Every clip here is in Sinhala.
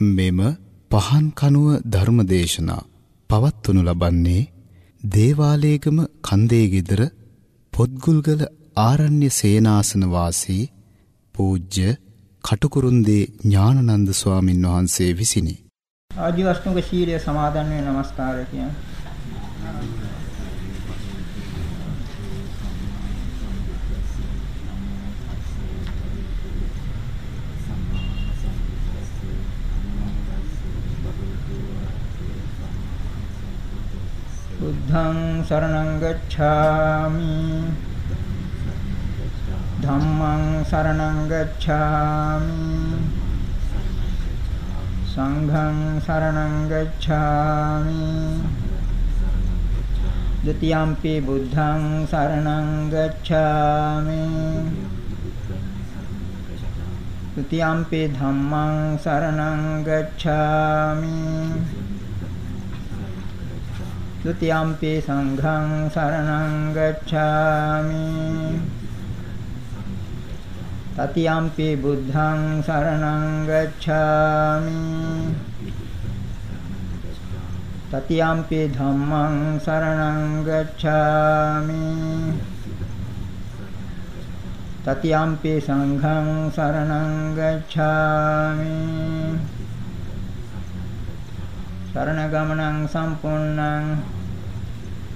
මෙම පහන් කනුව ධර්මදේශනා පවත්වනු ලබන්නේ දේවාලේගම කන්දේ ගෙදර පොත්ගුල්ගල ආරණ්‍ය සේනාසන වාසී පූජ්‍ය කටුකුරුන්දී ඥානනන්ද ස්වාමින් වහන්සේ විසිනි. ආදිවස්තුක ශීලය සමාදන් වෙන නමස්කාරය කියන්නේ බුද්ධං සරණං ගච්ඡාමි। ධම්මං සරණං ගච්ඡාමි। සංඝං සරණං ගච්ඡාමි। ဒ ුතියම්පි බුද්ධං සරණං ගච්ඡාමි। ဒ ුතියම්පි ධම්මං සරණං ගච්ඡාමි। ဒ ුතියම්පි සංඝං සරණං ගච්ඡාමි තතියම්පි බුද්ධං සරණං ගච්ඡාමි තතියම්පි ධම්මං සරණං ගච්ඡාමි තතියම්පි සංඝං සරණං ගච්ඡාමි සරණ ගමනං සම්පූර්ණං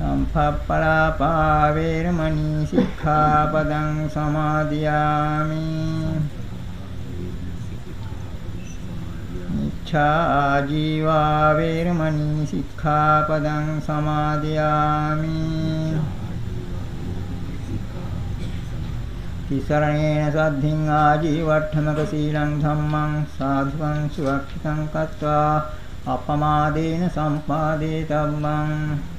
සම්පප්පලාපා වේරමණී සික්ඛාපදං සමාදියාමි මිච්ඡා ජීවා වේරමණී සික්ඛාපදං සමාදියාමි තිසරණේන සද්ධින් ආජීවට්ඨමක සීලං ධම්මං සාධුවං සුවක්ඛිතං කତ୍වා අපමාදේන සම්පාදේ ධම්මං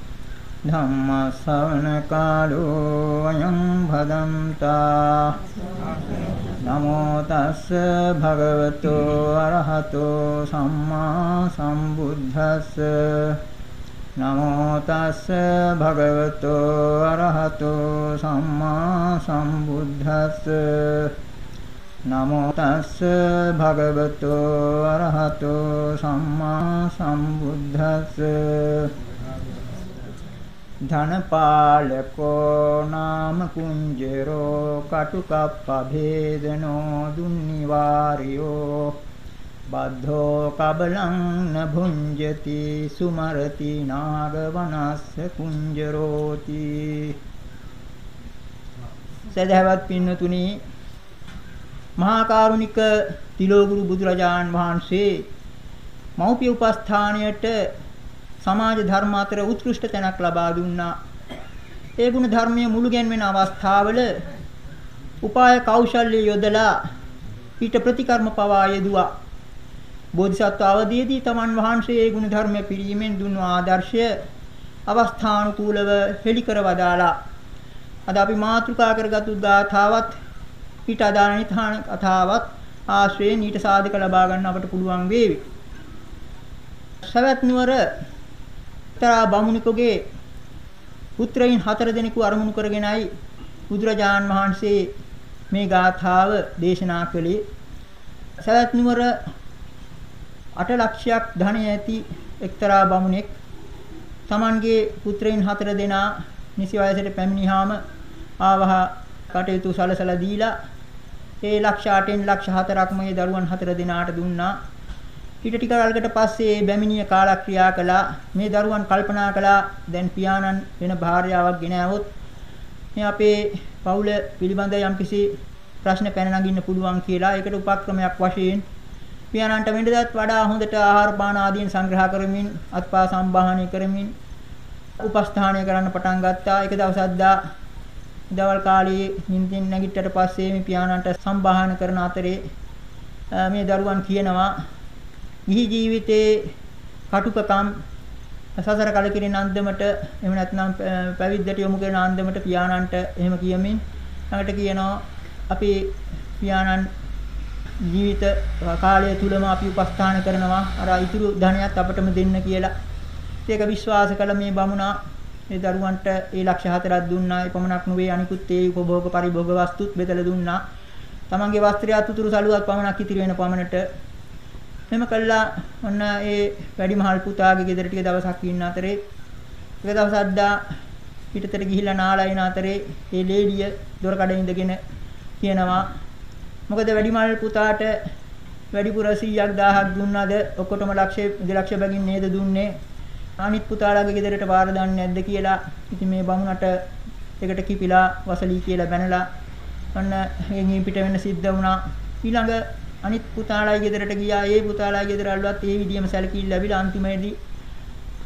නමෝ තස්ස භගවතු අරහතෝ සම්මා සම්බුද්දස්ස නමෝ තස්ස භගවතු අරහතෝ සම්මා සම්බුද්දස්ස නමෝ තස්ස භගවතු අරහතෝ සම්මා සම්බුද්දස්ස ධනපාලකෝ නාම කුංජරෝ කටුකප්පභේදනෝ දුන්නිවාරියෝ බද්ධෝ කබලං නභුංජති සුමරති නාගවනස්ස කුංජරෝති සදහවත් පින්නතුනි මහා කරුණික තිලෝගුරු බුදුරජාන් වහන්සේ මෞපිය උපස්ථානයට සමාජ ධර්ම අතර උත්කෘෂ්ඨ තැනක් ලබා දුන්නා. ඒ ගුණ ධර්මයේ මුළු ගැන්වෙන අවස්ථාවල උපාය කෞශල්‍ය යොදලා ඊට ප්‍රතිකර්ම පවා යෙදුවා. බෝධිසත්ව අවදීදී තමන් වහන්සේ ඒ ගුණ ධර්ම පිළිීමෙන් දුන්නු ආදර්ශය අවස්ථානුකූලව හෙළි කර වදාලා. අද අපි මාතෘකා කරගත්තු ගාථාවත් ඊට අදාළ නිධාන කතාවත් ආශ්‍රයෙන් ඊට සාධක ලබා ගන්න අපට පුළුවන් වේවි. සවැත් නුවර එක්තරා බමුණෙකුගේ පුත්‍රයන් හතර දෙනෙකු අරමුණු කරගෙනයි බුදුරජාන් වහන්සේ මේ ගාථාව දේශනා කළේ. සවැත් නුවර 8 ලක්ෂයක් ධනය ඇති එක්තරා බමුණෙක් Tamanගේ පුත්‍රයන් හතර දෙනා නිසි වයසට පැමිණියාම ආවහ කටයුතු සලසලා දීලා ඒ ලක්ෂ 8න් ලක්ෂ 4ක්ම මේ දරුවන් හතර දෙනාට දුන්නා. ඊට ටික කාලයකට පස්සේ මේ බැමිණිය කාලක්‍රියා කළා. මේ දරුවන් කල්පනා කළා දැන් පියාණන් වෙන භාර්යාවක් ගෙන આવොත් මේ අපේ පවුල පිළිබඳ යම්කිසි ප්‍රශ්න පැන නගින්න පුළුවන් කියලා ඒකට උපක්‍රමයක් වශයෙන් පියාණන්ට වෙනදත් වඩා හොඳට ආහාර පාන ආදීන් සංග්‍රහ කරමින් අත්පා සම්බාහනය කරමින් උපස්ථානය කරන්න පටන් ගත්තා. එක දවසක් දා දවල් කාලේ නිින්දෙන් නැගිට්ටට පස්සේ මේ පියාණන්ට සම්බාහන කරන අතරේ මේ දරුවන් කියනවා ගිහි ජීවිතේ කටුකකම් සසර කලකිරීම අන්දමට එහෙම නැත්නම් පැවිද්දට යොමු කරන අන්දමට පියාණන්ට එහෙම කියමින් ළඟට කියනවා අපි පියාණන් ජීවිත කාලය තුලම අපි උපස්ථාන කරනවා අර ඉතුරු ධනයත් අපටම දෙන්න කියලා. ඒක විශ්වාස කළ මේ බමුණා මේ දරුවන්ට ඒ ලක්ෂ හතරක් දුන්නා. එපමණක් නෙවෙයි අනිකුත් ඒ උපභෝග පරිභෝග වස්තුත් බෙදලා දුන්නා. තමන්ගේ වස්ත්‍රය අතුතුරු සලුවක් පමණක් ඉතිරි වෙන පමණට මෙම කළා. ඔන්න ඒ වැඩිමහල් පුතාගේ ගෙදර ටික දවසක් ඉන්න අතරේ. එක දවසක් දා පිටතට ගිහිල්ලා නාලා ඉන අතරේ ඒ ලේඩිය දොර කඩ ඉඳගෙන කියනවා මොකද වැඩිමල් පුතාට වැඩිපුර 100ක් 1000ක් දුන්නාද? ඔක්කොටම ලක්ෂය 2 ලක්ෂ බැගින් නේද දුන්නේ? අනිත් පුතාලාගේ ගෙදරට පාර දාන්නේ නැද්ද කියලා? ඉතින් මේ බමුණට එකට කිපිලා වසලී කියලා බැනලා ඔන්න එංගින් පිට වෙන්න සිද්ධ වුණා. ඊළඟ අනිත් පුතාලාගේ ගෙදරට ගියා ඒ පුතාලාගේ ගෙදර අල්ලුවත් ඒ විදියම සැලකිලි ලැබිලා අන්තිමේදී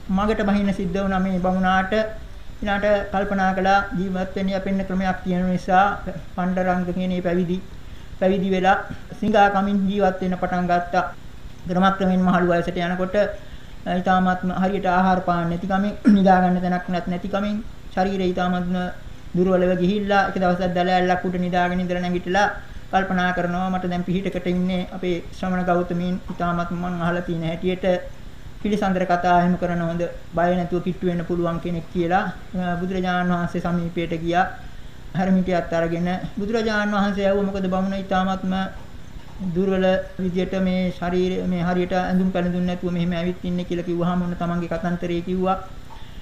මගට බහින්න සිද්ධ වුණා මේ බමුණාට ඊළාට කල්පනා කළා ජීවත් වෙන්න යපෙන්න ක්‍රමයක් තියෙන නිසා පණ්ඩරංග කියන මේ පැවිදි පැවිදි වෙලා සිඟා කමින් ජීවත් වෙන්න පටන් ගත්තා. ක්‍රමක්‍රමෙන් මහලු වයසට යනකොට ඊටාත්ම හරියට ආහාර පාන නැති කමින් නිදා ගන්න තැනක් නැති කමින් ශරීරය ඊටාත්ම දුර්වලව ගිහිල්ලා එක දවසක් දැලැල්ලක් උඩ නිදාගෙන ඉඳලා නැගිටලා කල්පනා කරනවා මට දැන් පිහිටකට ඉන්නේ අපේ ශ්‍රමණ ගෞතමීන් ඊටාත්ම මං අහලා තියෙන හැටියට පිළිසඳර කතා එහෙම කරන හොඳ බය නැතුව කිට්ටු වෙන්න පුළුවන් කෙනෙක් කියලා බුදුරජාණන් වහන්සේ සමීපයට ගියා හැරමිටියත් අරගෙන බුදුරජාණන් වහන්සේ ඇහුවා මොකද බමුණ ඊ타මත්ම දුර්වල විදියට මේ ශරීරය මේ හරියට ඇඳුම් පැළඳුම් නැතුව මෙහෙම ඇවිත් ඉන්නේ කියලා කිව්වහම ඔන්න තමන්ගේ කතන්තරේ කිව්වා.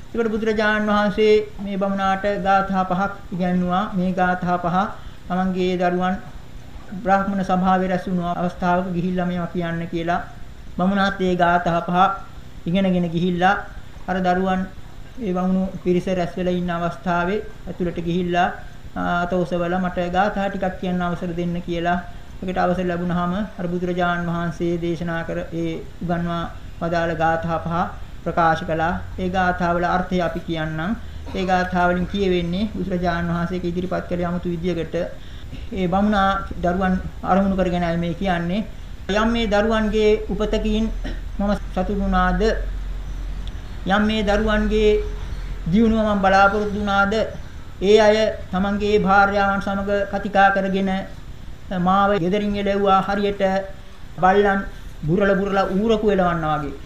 ඒකට බුදුරජාණන් වහන්සේ මේ බමුණාට ගාථා පහක් ඉගැන්නුවා. මේ ගාථා පහ තමන්ගේ දරුවන් බ්‍රාහ්මණ සභාවේ රැස්ුණු අවස්ථාවක ගිහිල්ලා මේවා කියන්න කියලා බමුණාත් ඒ ගාථා පහ ඉගෙනගෙන ගිහිල්ලා අර දරුවන් ඒ වුණු පිරිස රැස් වෙලා ඉන්න අවස්ථාවේ ඇතුළට ගිහිල්ලා අතෝසවල මට ගාථා ටිකක් කියන්න අවසර දෙන්න කියලා ඒකට අවසර ලැබුණාම අර බුදුරජාන් වහන්සේ දේශනා කර ඒ උගන්වා වදාළ ගාථා පහ ප්‍රකාශ කළා. ඒ ගාථාවල අර්ථය අපි කියන්නම්. ඒ ගාථාවලින් කියවෙන්නේ බුදුරජාන් වහන්සේක ඉදිරිපත් කළ යමුතු විදියකට ඒ බමුණා දරුවන් අරමුණු කරගෙන මේ කියන්නේ. යම් මේ දරුවන්ගේ උපතකින් මම සතුටු වුණාද? යම් මේ දරුවන්ගේ දියුණුව මම බලාපොරොත්තු වුණාද? ඒ අය තමන්ගේ භාර්යාවන් සමග කතිකා කරගෙන මාව ගෙදරින් එළෙව්වා හරියට බල්ලන් බුරල බුරල ඌරකු එලවන්නා වගේ.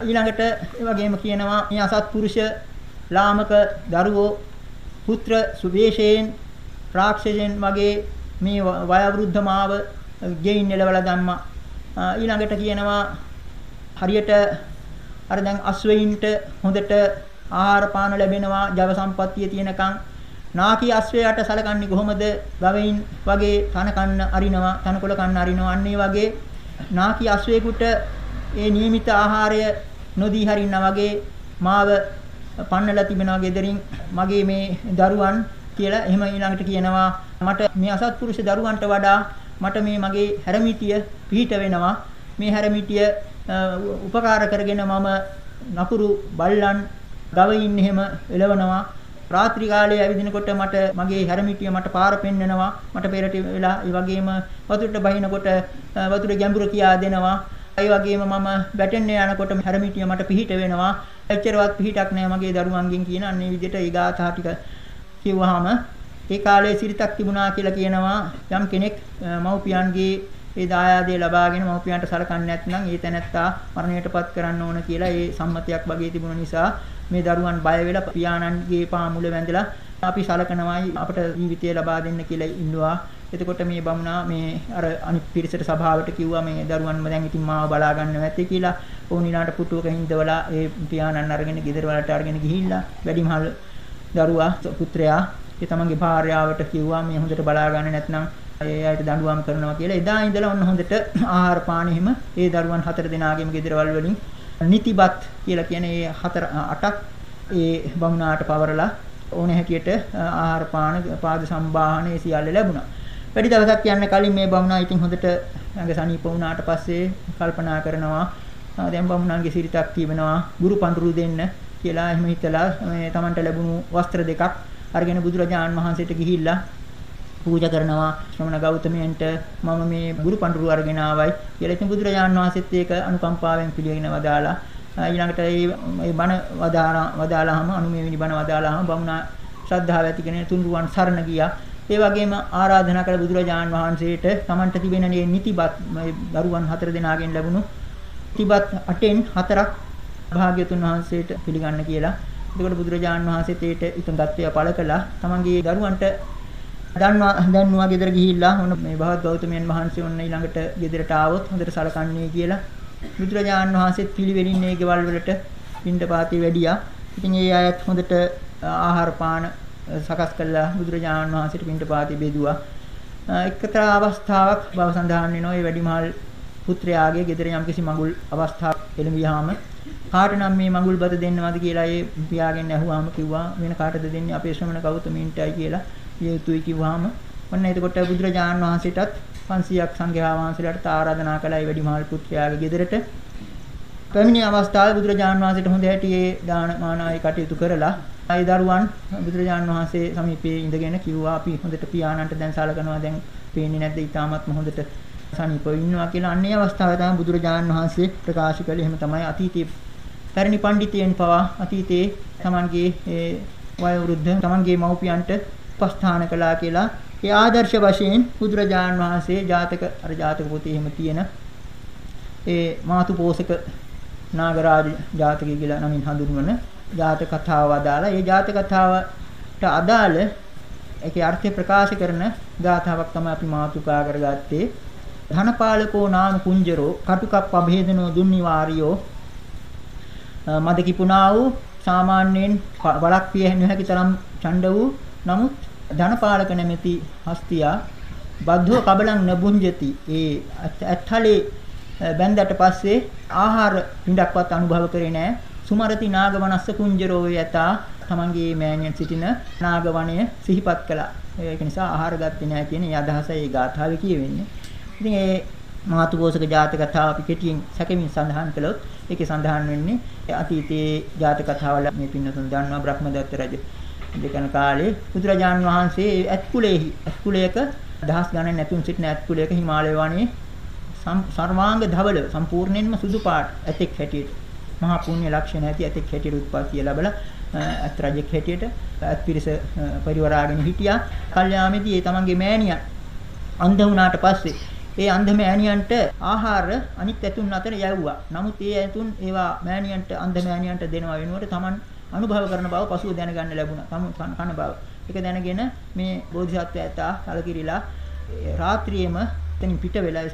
ඊළඟට ඒ වගේම කියනවා මේ අසත්පුරුෂ ලාමක දරුවෝ පුත්‍ර සුවේශයෙන් රාක්ෂසයන් වගේ මේ වයවෘද්ධ මාව ගෙයින් එලවලා දැම්මා. ඊළඟට කියනවා හරියට අර දැන් අස්වැයින්ට හොඳට ආහාර පාන ලැබෙනවා ජව සම්පත්තිය තියෙනකන්. නාකි අස්වැයට සලකන්නේ කොහොමද? ගවයින් වගේ තන කන්න අරිනවා තනකොළ කන්න අරිනවා. අන්න ඒ වගේ නාකි අස්වැයෙකුට ඒ නියමිත ආහාරය නොදී හරිනා වගේ මාව පන්නලා තිබෙනවා ගෙදරින්. මගේ මේ දරුවන් කියලා එහෙම ඊළඟට කියනවා. මට මේ අසත්පුරුෂ දරුවන්ට වඩා මට මේ මගේ හැරමිටිය පිහිට වෙනවා. මේ හැරමිටිය උපකාර කරගෙන මම නපුරු බල්ලන් ගවයින් එහෙම එලවනවා රාත්‍රී කාලයේ ඇවිදිනකොට මට මගේ හැරමිටිය මට පාර පෙන්නනවා. මට පෙරට වෙලා ඒ වගේම වතුරට බහිනකොට වතුර ගැඹුර කියා දෙනවා. ඒ වගේම මම වැටෙන්න යනකොට හැරමිටිය මට පිහිට වෙනවා. එච්චරවත් පිහිටක් නෑ මගේ දරුවන්ගෙන් කියන අන්නේ විදිහට ඒ ගාථා ටික කිව්වහම ඒ කාලේ සිරිතක් තිබුණා කියලා කියනවා යම් කෙනෙක් මව්පියන්ගේ ඒ දායාදේ ලබාගෙන මව්පියන්ට සලකන්නේ නැත්නම් ඒ තැනැත්තා මරණයටපත් කරන්න ඕන කියලා ඒ සම්මතයක් වගේ තිබුණ නිසා මේ දරුවන් බය වෙලා පියාණන්ගේ පා මුල වැඳලා අපි සලකනවායි අපට ජීවිතය ලබා දෙන්න කියලා ඉන්නවා. එතකොට මේ බමුණා මේ අර අනිත් පිරිසට සභාවට කිව්වා මේ දරුවන්ම දැන් ඉතින් මාව බලා ගන්න නැත්තේ කියලා. ඕන් ඊළාට පුටුවක හින්දවලා ඒ පියාණන් අරගෙන ගෙදර වලට අරගෙන ගිහිල්ලා වැඩිමහල් දරුවා පුත්‍රයා ඒ තමන්ගේ භාර්යාවට කිව්වා මේ හොඳට බලා ගන්න නැත්නම් ඒ අයට දඬුවම් කරනවා කියලා. එදා ඉඳලා ඔන්න හොඳට ආහාර පාන හිම ඒ දරුවන් හතර දෙනාගේම ගෙදරවල් වලින් නිතිබත් කියලා කියන්නේ ඒ හතර අටක් ඒ බමුණාට පවරලා ඕන හැටියට ආහාර පාන පාද සම්බාහන ඒ සියල්ල ලැබුණා. වැඩි දවසක් යන්න කලින් මේ බමුණා ඉතින් හොඳට ඇඟ සනීප වුණාට පස්සේ කල්පනා කරනවා දැන් බමුණාගේ සිරිතක් කියවෙනවා ගුරු පඳුරු දෙන්න කියලා එහෙම හිතලා මේ Tamanට ලැබුණු වස්ත්‍ර දෙකක් අරගෙන බුදුරජාණන් වහන්සේට ගිහිල්ලා පූජා කරනවා ශ්‍රමණ ගෞතමයන්ට මම මේ ගුරු පඬුරු අරගෙන ආවයි කියලා ඉතින් බුදුරජාණන් වහන්සේත් ඒක අනුකම්පාවෙන් පිළිගෙන වදාලා ඊළඟට මේ බණ වදාලා වදාලාම අනුමේවිනි බණ වදාලාම බමුණා ශ්‍රද්ධාව ඇති කෙනෙක් තුන්රුවන් සරණ ගියා. ඒ වගේම ආරාධනා කළ බුදුරජාණන් වහන්සේට Tamanට තිබෙන මේ නිතිබත් දරුවන් හතර දෙනාගෙන් ලැබුණු නිතිබත් අටෙන් හතරක් භාග්‍යතුන් වහන්සේට පිළිගන්න කියලා. එතකොට බුදුරජාණන් වහන්සේත් ඒට ඉතුම්ගත්වය පළ කළා. Tamanගේ දරුවන්ට දන්වා දන්නවා ගෙදර ගිහිල්ලා ඔන්න මේ භවත් ගෞතමයන් වහන්සේ ඔන්න ඊළඟට ගෙදරට ආවොත් හොඳට සලකන්නේ කියලා බුදුරජාණන් වහන්සේත් පිළිවෙලින් මේ ගෙවල් වලට පින්ඩපාතේ වැඩියා. ඉතින් ඒ අයත් හොඳට ආහාර පාන සකස් කළා බුදුරජාණන් වහන්සේට පින්ඩපාතේ බෙදුවා. එක්තරා අවස්ථාවක් බව සඳහන් වෙනවා. ඒ වැඩිමහල් පුත්‍රයාගේ ගෙදර යම්කිසි මඟුල් අවස්ථාවක් එළඹියාම කාටනම් මේ මඟුල් බත දෙන්නවද කියලා ඒ පියාගෙන් ඇහුවාම කිව්වා වෙන කාටද දෙන්නේ? අපේ ශ්‍රමණ ගෞතමීන්ටයි කියලා යුතුයි කිව්වාම ඔන්න එතකොට බුදුරජාණන් වහන්සේටත් 500ක් සංඝයා වහන්සේලාට ආරාධනා කළා ඒ වැඩිමහල් පුත්‍රයාගේ ගෙදරට. පැමිණි අවස්ථාවේ බුදුරජාණන් වහන්සේට හොඳ හැටියේ දාන මානායි කටයුතු කරලා ආයි දරුවන් බුදුරජාණන් වහන්සේ සමීපයේ ඉඳගෙන කිව්වා අපි හොඳට පියාණන්ට දැන් සලකනවා දැන් පේන්නේ නැද්ද? ඊටාත්ම හොඳට සනීපව ඉන්නවා කියලා. අන්නේ අවස්ථාවේ තමයි බුදුරජාණන් වහන්සේ ප්‍රකාශ කළේ. එහෙම තමයි අතීතයේ පැරණි පඬිතියන් පවා අතීතයේ Tamanගේ ඒ වයෝවෘද්ධ Tamanගේ මව්පියන්ට උපස්ථාන කළා කියලා. ඒ ආදර්ශ වශයෙන් බුදුරජාණන් වහන්සේ ජාතක අර ජාතක පොතේ එහෙම තියෙන ඒ මාතු පෝෂක නාගරාජ ජාතකය කියලා නමින් හඳුන්වන ජාතක කතාව අදාලා ඒ ජාතක කතාවට අදාළ ඒකේ අර්ථය ප්‍රකාශ කරන ගාථාවක් තමයි අපි මාතුකා කරගත්තේ. ධනපාලකෝ නාම කුංජරෝ කටුකප් අභේදනෝ දුන්නිවාරියෝ මද කිපුණා වූ සාමාන්‍යයෙන් බලක් පිය නොහැකි තරම් ඡණ්ඩ වූ නමුත් ධනපාලක නැමැති හස්තියා බද්ධෝ කබලං නබුංජති ඒ ඇත්තලේ බැන්දට පස්සේ ආහාර පිටක්වත් අනුභව කරේ නැහැ සුමරති නාගවනස්ස කුංජරෝ යතා තමන්ගේ මෑණියන් සිටින නාගවණය සිහිපත් කළා. ඒක නිසා ආහාර ගත්තේ නැහැ කියන අදහසයි ඒ ගාථාවේ කියවෙන්නේ. ඉතින් ඒ මාතුපෝසක ජාතක කතාව අපි කෙටියෙන් සැකමින් සඳහන් කළොත් ඒකේ සඳහන් වෙන්නේ අතීතයේ ජාතක කතාවල මේ පින්නතුන් දන්නවා බ්‍රහ්මදත්ත රජ දෙකන කාලේ බුදුරජාන් වහන්සේ ඇත්කුලේහි ඇත්කුලයක දහස් ගණන් නැතුම් සිටින ඇත්කුලයක හිමාලය වනයේ සර්වාංග ධවල සම්පූර්ණයෙන්ම සුදු පාට ඇතෙක් හැටියට මහා පුණ්‍ය ලක්ෂණ ඇති ඇතෙක් හැටියට උත්පත්තිය ලැබලා ඇත් රජෙක් හැටියට ඇත් පිරිස පරිවරාගෙන හිටියා. කල්යාමේදී ඒ තමන්ගේ මෑණියන් අන්ධ වුණාට පස්සේ ඒ අන්ධ මෑණියන්ට ආහාර අනිත් ඇතුන් අතර යැව්වා. නමුත් ඒ ඇතුන් ඒවා මෑණියන්ට අන්ධ මෑණියන්ට දෙනවා වෙනුවට තමන් අනුභව කරන බව පසුව දැනගන්න ලැබුණා. තම කන බව. ඒක දැනගෙන මේ බෝධිසත්වය ඇතා කලකිරිලා රාත්‍රියේම එතනින් පිට වෙලා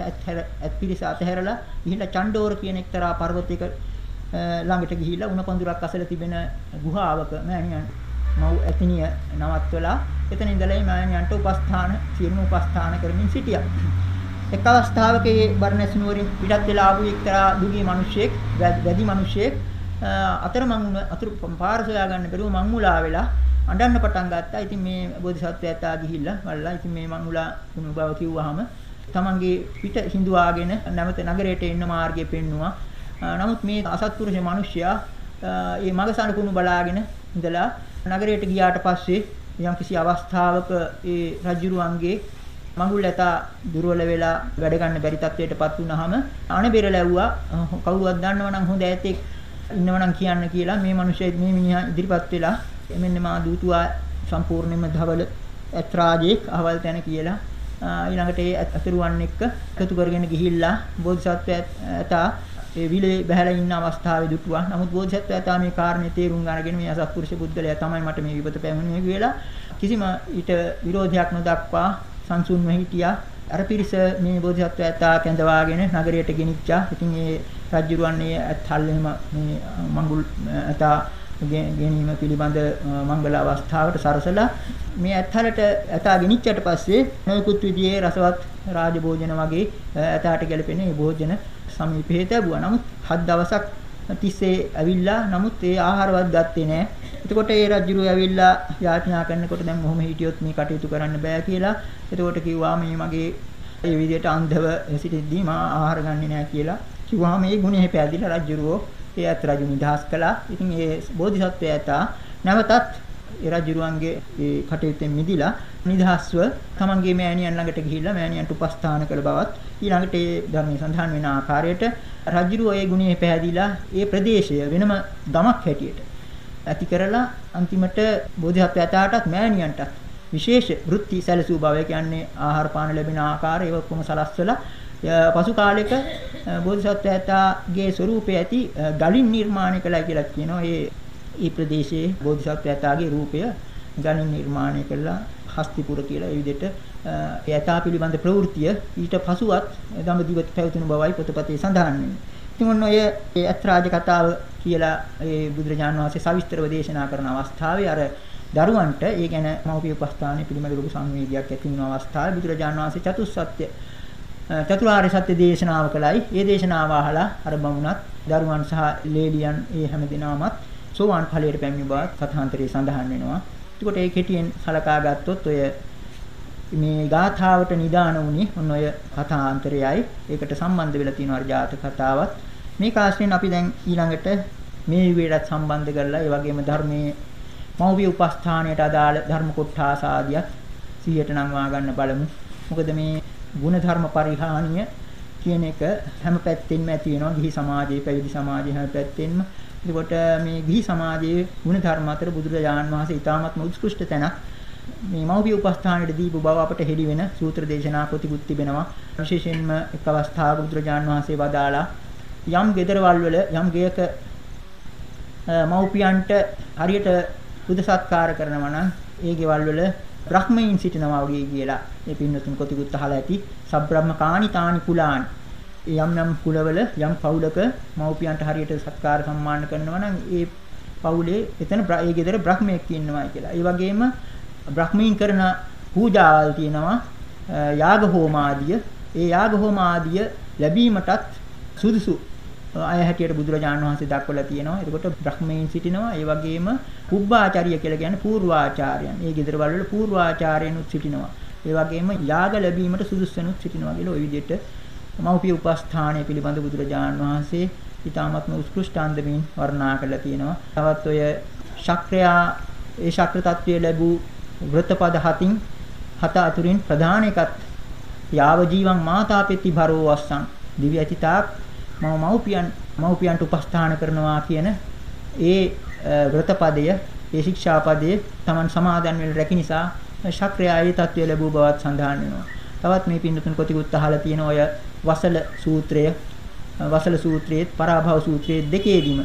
ඇත් පිරිස අතහැරලා ගිහිල්ලා චණ්ඩෝර කියන එක්තරා පර්වතයක ළඟට ගිහිල්ලා උණ පඳුරක් අසල තිබෙන ගුහාවක මෑණියන් මව් ඇතිනිය නවත්වලා එතන ඉඳලා මේ මෑණියන්ට උපස්ථාන සියලුම උපස්ථාන කරමින් සිටියා. එක් අවස්ථාවක මේ බර්ණස් නුවරින් පිටත් වෙලා ආපු එක්තරා දුගී මිනිසෙක් වැඩි මිනිසෙක් අතරමං වුණ අතුරු පාර සොයා ගන්න බැරුව මංමුලා වෙලා අඬන්න පටන් ගත්තා. ඉතින් මේ බෝධිසත්වයාට ගිහිල්ලා වල්ලා ඉතින් මේ මංමුලා වුණු බව කිව්වහම තමන්ගේ පිට හිඳුවාගෙන නැවත නගරයට එන්න මාර්ගය පෙන්නවා. නමුත් මේ අසත්පුරුෂ මිනිසයා මේ මගසන කුණු බලාගෙන ඉඳලා නගරයට ගියාට පස්සේ යම් කිසි අවස්ථාවක ඒ රජුරුවන්ගේ මඟුල් ඇතා දුර්වල වෙලා වැඩ ගන්න බැරි තත්වයකටපත් වුනහම අනබෙර ලැබුවා කවුරුවත් දන්නවනම් හොඳ ඇතෙක් ඉන්නවනම් කියන්න කියලා මේ මිනිස්සෙක් මේ මිනිහා ඉදිරිපත් වෙලා මෙන්න මා දූතුවා සම්පූර්ණයෙන්ම ධවල ඇත්‍රාජෙක් අහවල් තැන කියලා ඊළඟට ඒ අතුරුවන් එක්ක එකතු කරගෙන ගිහිල්ලා බෝධිසත්වයා ඇතා ඒ විලේ බහැලා ඉන්න අවස්ථාවේ දුටුවා. නමුත් බෝධිසත්වයා මේ කාරණේ තේරුම් අරගෙන මේ අසත්පුරුෂ බුද්ධලයා තමයි මට මේ විපත පැමිණුනේ කියලා කිසිම ඊට විරෝධයක් නොදක්වා සංසුන්ව හිටියා. අර පිරිස මේ බෝධිසත්වයා කැඳවාගෙන නගරයට ගෙනිච්චා. ඉතින් ඒ රජුරුවන්නේ ඇත්හල්ලෙම මේ මඟුල් ඇතා ගැනීම පිළිබඳ මංගල අවස්ථාවට සරසලා මේ ඇත්හලට ඇතා ගෙනිච්චට පස්සේ නොයෙකුත් විදිහේ රසවත් රාජභෝජන වගේ ඇතාට ගැලපෙන මේ භෝජන සමීපයේ තිබුණා. නමුත් හත් දවසක් තිස්සේ ඇවිල්ලා නමුත් ඒ ආහාරවත් ගත්තේ නැහැ. එතකොට ඒ රජුරු ඇවිල්ලා යාඥා කරනකොට දැන් මොහොම හිටියොත් මේ කටයුතු කරන්න බෑ කියලා. එතකොට කිව්වා මේ මගේ ඒ විදිහට අන්ධව සිටිද්දී මා ආහාර ගන්නෙ නැහැ කියලා. කිව්වා මේ ගුණෙහි පැහැදිලා රජුරුවෝ ඒ අත් රජු නිදහස් කළා. ඉතින් ඒ බෝධිසත්වයාට නැවතත් ඒ රජුරුවන්ගේ ඒ කටයුත්තෙන් මිදිලා නිදහස්ව තමන්ගේ මෑණියන් ළඟට ගිහිල්ලා මෑණියන්ට උපස්ථාන කළ බවත් ඊළඟට ඒ ධර්මයේ සඳහන් වෙන ආකාරයට රජුරුව ඒ ගුණේ පැහැදිලා ඒ ප්‍රදේශය වෙනම ගමක් හැටියට ඇති කරලා අන්තිමට බෝධිසත්වයාටත් මෑණියන්ටත් විශේෂ වෘත්ති සැලසූ බව කියන්නේ ආහාර පාන ලැබෙන ආකාරය ඒව කොහොම සලස්සලා පසු කාලෙක බෝධිසත්වයාගේ ස්වરૂපය ඇති ගලින් නිර්මාණය කළා කියලා කියනවා. ඒ ඒ ප්‍රදේශයේ බෝධිසත්වයාගේ රූපය ගලින් නිර්මාණය කළා හස්තිපුර කියලා ඒ විදිහට යථා පිළිබඳ ප්‍රවෘත්තිය ඊට පසුවත් දඹදිව පැවතුණු බවයි පොතපතේ සඳහන් වෙන්නේ. ඉතින් ඔන්න ඔය ඒ අත්‍රාජ කතාව කියලා ඒ බුදුරජාණන් වහන්සේ සවිස්තරව දේශනා කරන අවස්ථාවේ අර දරුවන්ට ඒ ගැන මෞපිය උපස්ථානයේ පිළිමද ලොකු සංවේගයක් ඇති වුණු අවස්ථාවේ බුදුරජාණන් වහන්සේ චතුස්සත්‍ය චතුරාර්ය සත්‍ය දේශනාව කළයි. ඒ දේශනාව අහලා අර බමුණත් දරුවන් සහ ලේලියන් ඒ හැම දිනමත් සෝවාන් ඵලයට පැමිණි බව කථාන්තරයේ සඳහන් වෙනවා. එතකොට ඒ කෙටියෙන් සලකා ගත්තොත් ඔය මේ ගාථාවට නිදාන වුණේ ඔන්න ඔය කථාන්තරයයි. ඒකට සම්බන්ධ වෙලා තියෙනවා අර ජාතක කතාවත්. මේ කාශ්‍රයෙන් අපි දැන් ඊළඟට මේ විවේටත් සම්බන්ධ කරලා ඒ වගේම ධර්මයේ මෞවිය උපස්ථානයට අදාළ ධර්ම කොට්ඨාස ආදියත් 100ට නම් වා ගන්න බලමු. මොකද මේ ಗುಣධර්ම පරිහානිය කියන එක හැම පැත්තෙන්ම ඇති වෙනවා ගිහි සමාජයේ පැවිදි සමාජයේ හැම පැත්තෙන්ම. එතකොට මේ ගිහි සමාජයේ ಗುಣධර්ම අතර බුදුරජාණන් වහන්සේ ඊටාත්ම උත්කෘෂ්ඨ තැනක්. මේ මෞපිය උපස්ථානයේ දීපු බව අපට හෙළි වෙන සූත්‍ර දේශනා ප්‍රතිකුත් තිබෙනවා. විශේෂයෙන්ම එක් අවස්ථාවක බුදුරජාණන් වහන්සේ වදාලා යම් ගෙදරවල් වල යම් ගෙයක මෞපියන්ට හරියට බුද සත්කාර කරනවා නම් ඒ ගෙවල් වල බ්‍රහ්මයන් සිටිනවා වගේ කියලා මේ පින්නතුන් කොතිකුත් අහලා ඇති. සබ්‍රහ්ම කාණි තානි කුලාන්. යම් යම් කුලවල යම් පවුලක මව්පියන්ට හරියට සත්කාර සම්මාන කරනවා නම් ඒ පවුලේ එතන ඒ ගෙදර බ්‍රහ්මයෙක් ඉන්නවා කියලා. ඒ වගේම බ්‍රහ්මීන් කරන පූජාවල් තියෙනවා යාග හෝම ආදිය. ඒ යාග හෝම ආදිය ලැබීමටත් සුදුසු අය හැටියට බුදුරජාණන් වහන්සේ දක්වලා තියෙනවා. එතකොට බ්‍රහ්මීන් සිටිනවා. ඒ වගේම පුබ්බාචාර්ය කියලා කියන්නේ පූර්වාචාර්යයන්. මේ ගෙදරවල වල පූර්වාචාර්යනුත් සිටිනවා. ඒ වගේම යාග ලැබීමට සුදුස්සනුත් සිටිනවා කියලා ওই විදිහට මෞපිය උපස්ථානය පිළිබඳ බුදුරජාණන් වහන්සේ ඊ타මත්ම උත්කෘෂ්ඨ අන්දමින් වර්ණනා කරලා තියෙනවා. තවත් ඔය ශක්‍රයා ඒ ශක්‍ර tattweය ලැබූ වෘතපද හතින් හත අතුරින් ප්‍රධාන එකත් යාව ජීවං මාතාපෙති භරෝ වස්සං දිව්‍ය අතිතාක් මම මව්පියන් මව්පියන්ට උපස්ථාන කරනවා කියන ඒ වෘතපදය ඒ ශික්ෂාපදයේ Taman සමාදන් වෙන රැකි නිසා ශක්‍රයායේ තත්වය ලැබූ බවත් සඳහන් වෙනවා. තවත් මේ පින්නතුන් කොටිකුත් අහලා තියෙන ඔය වසල සූත්‍රය වසල සූත්‍රයේ පරාභව සූත්‍රයේ දෙකේදීම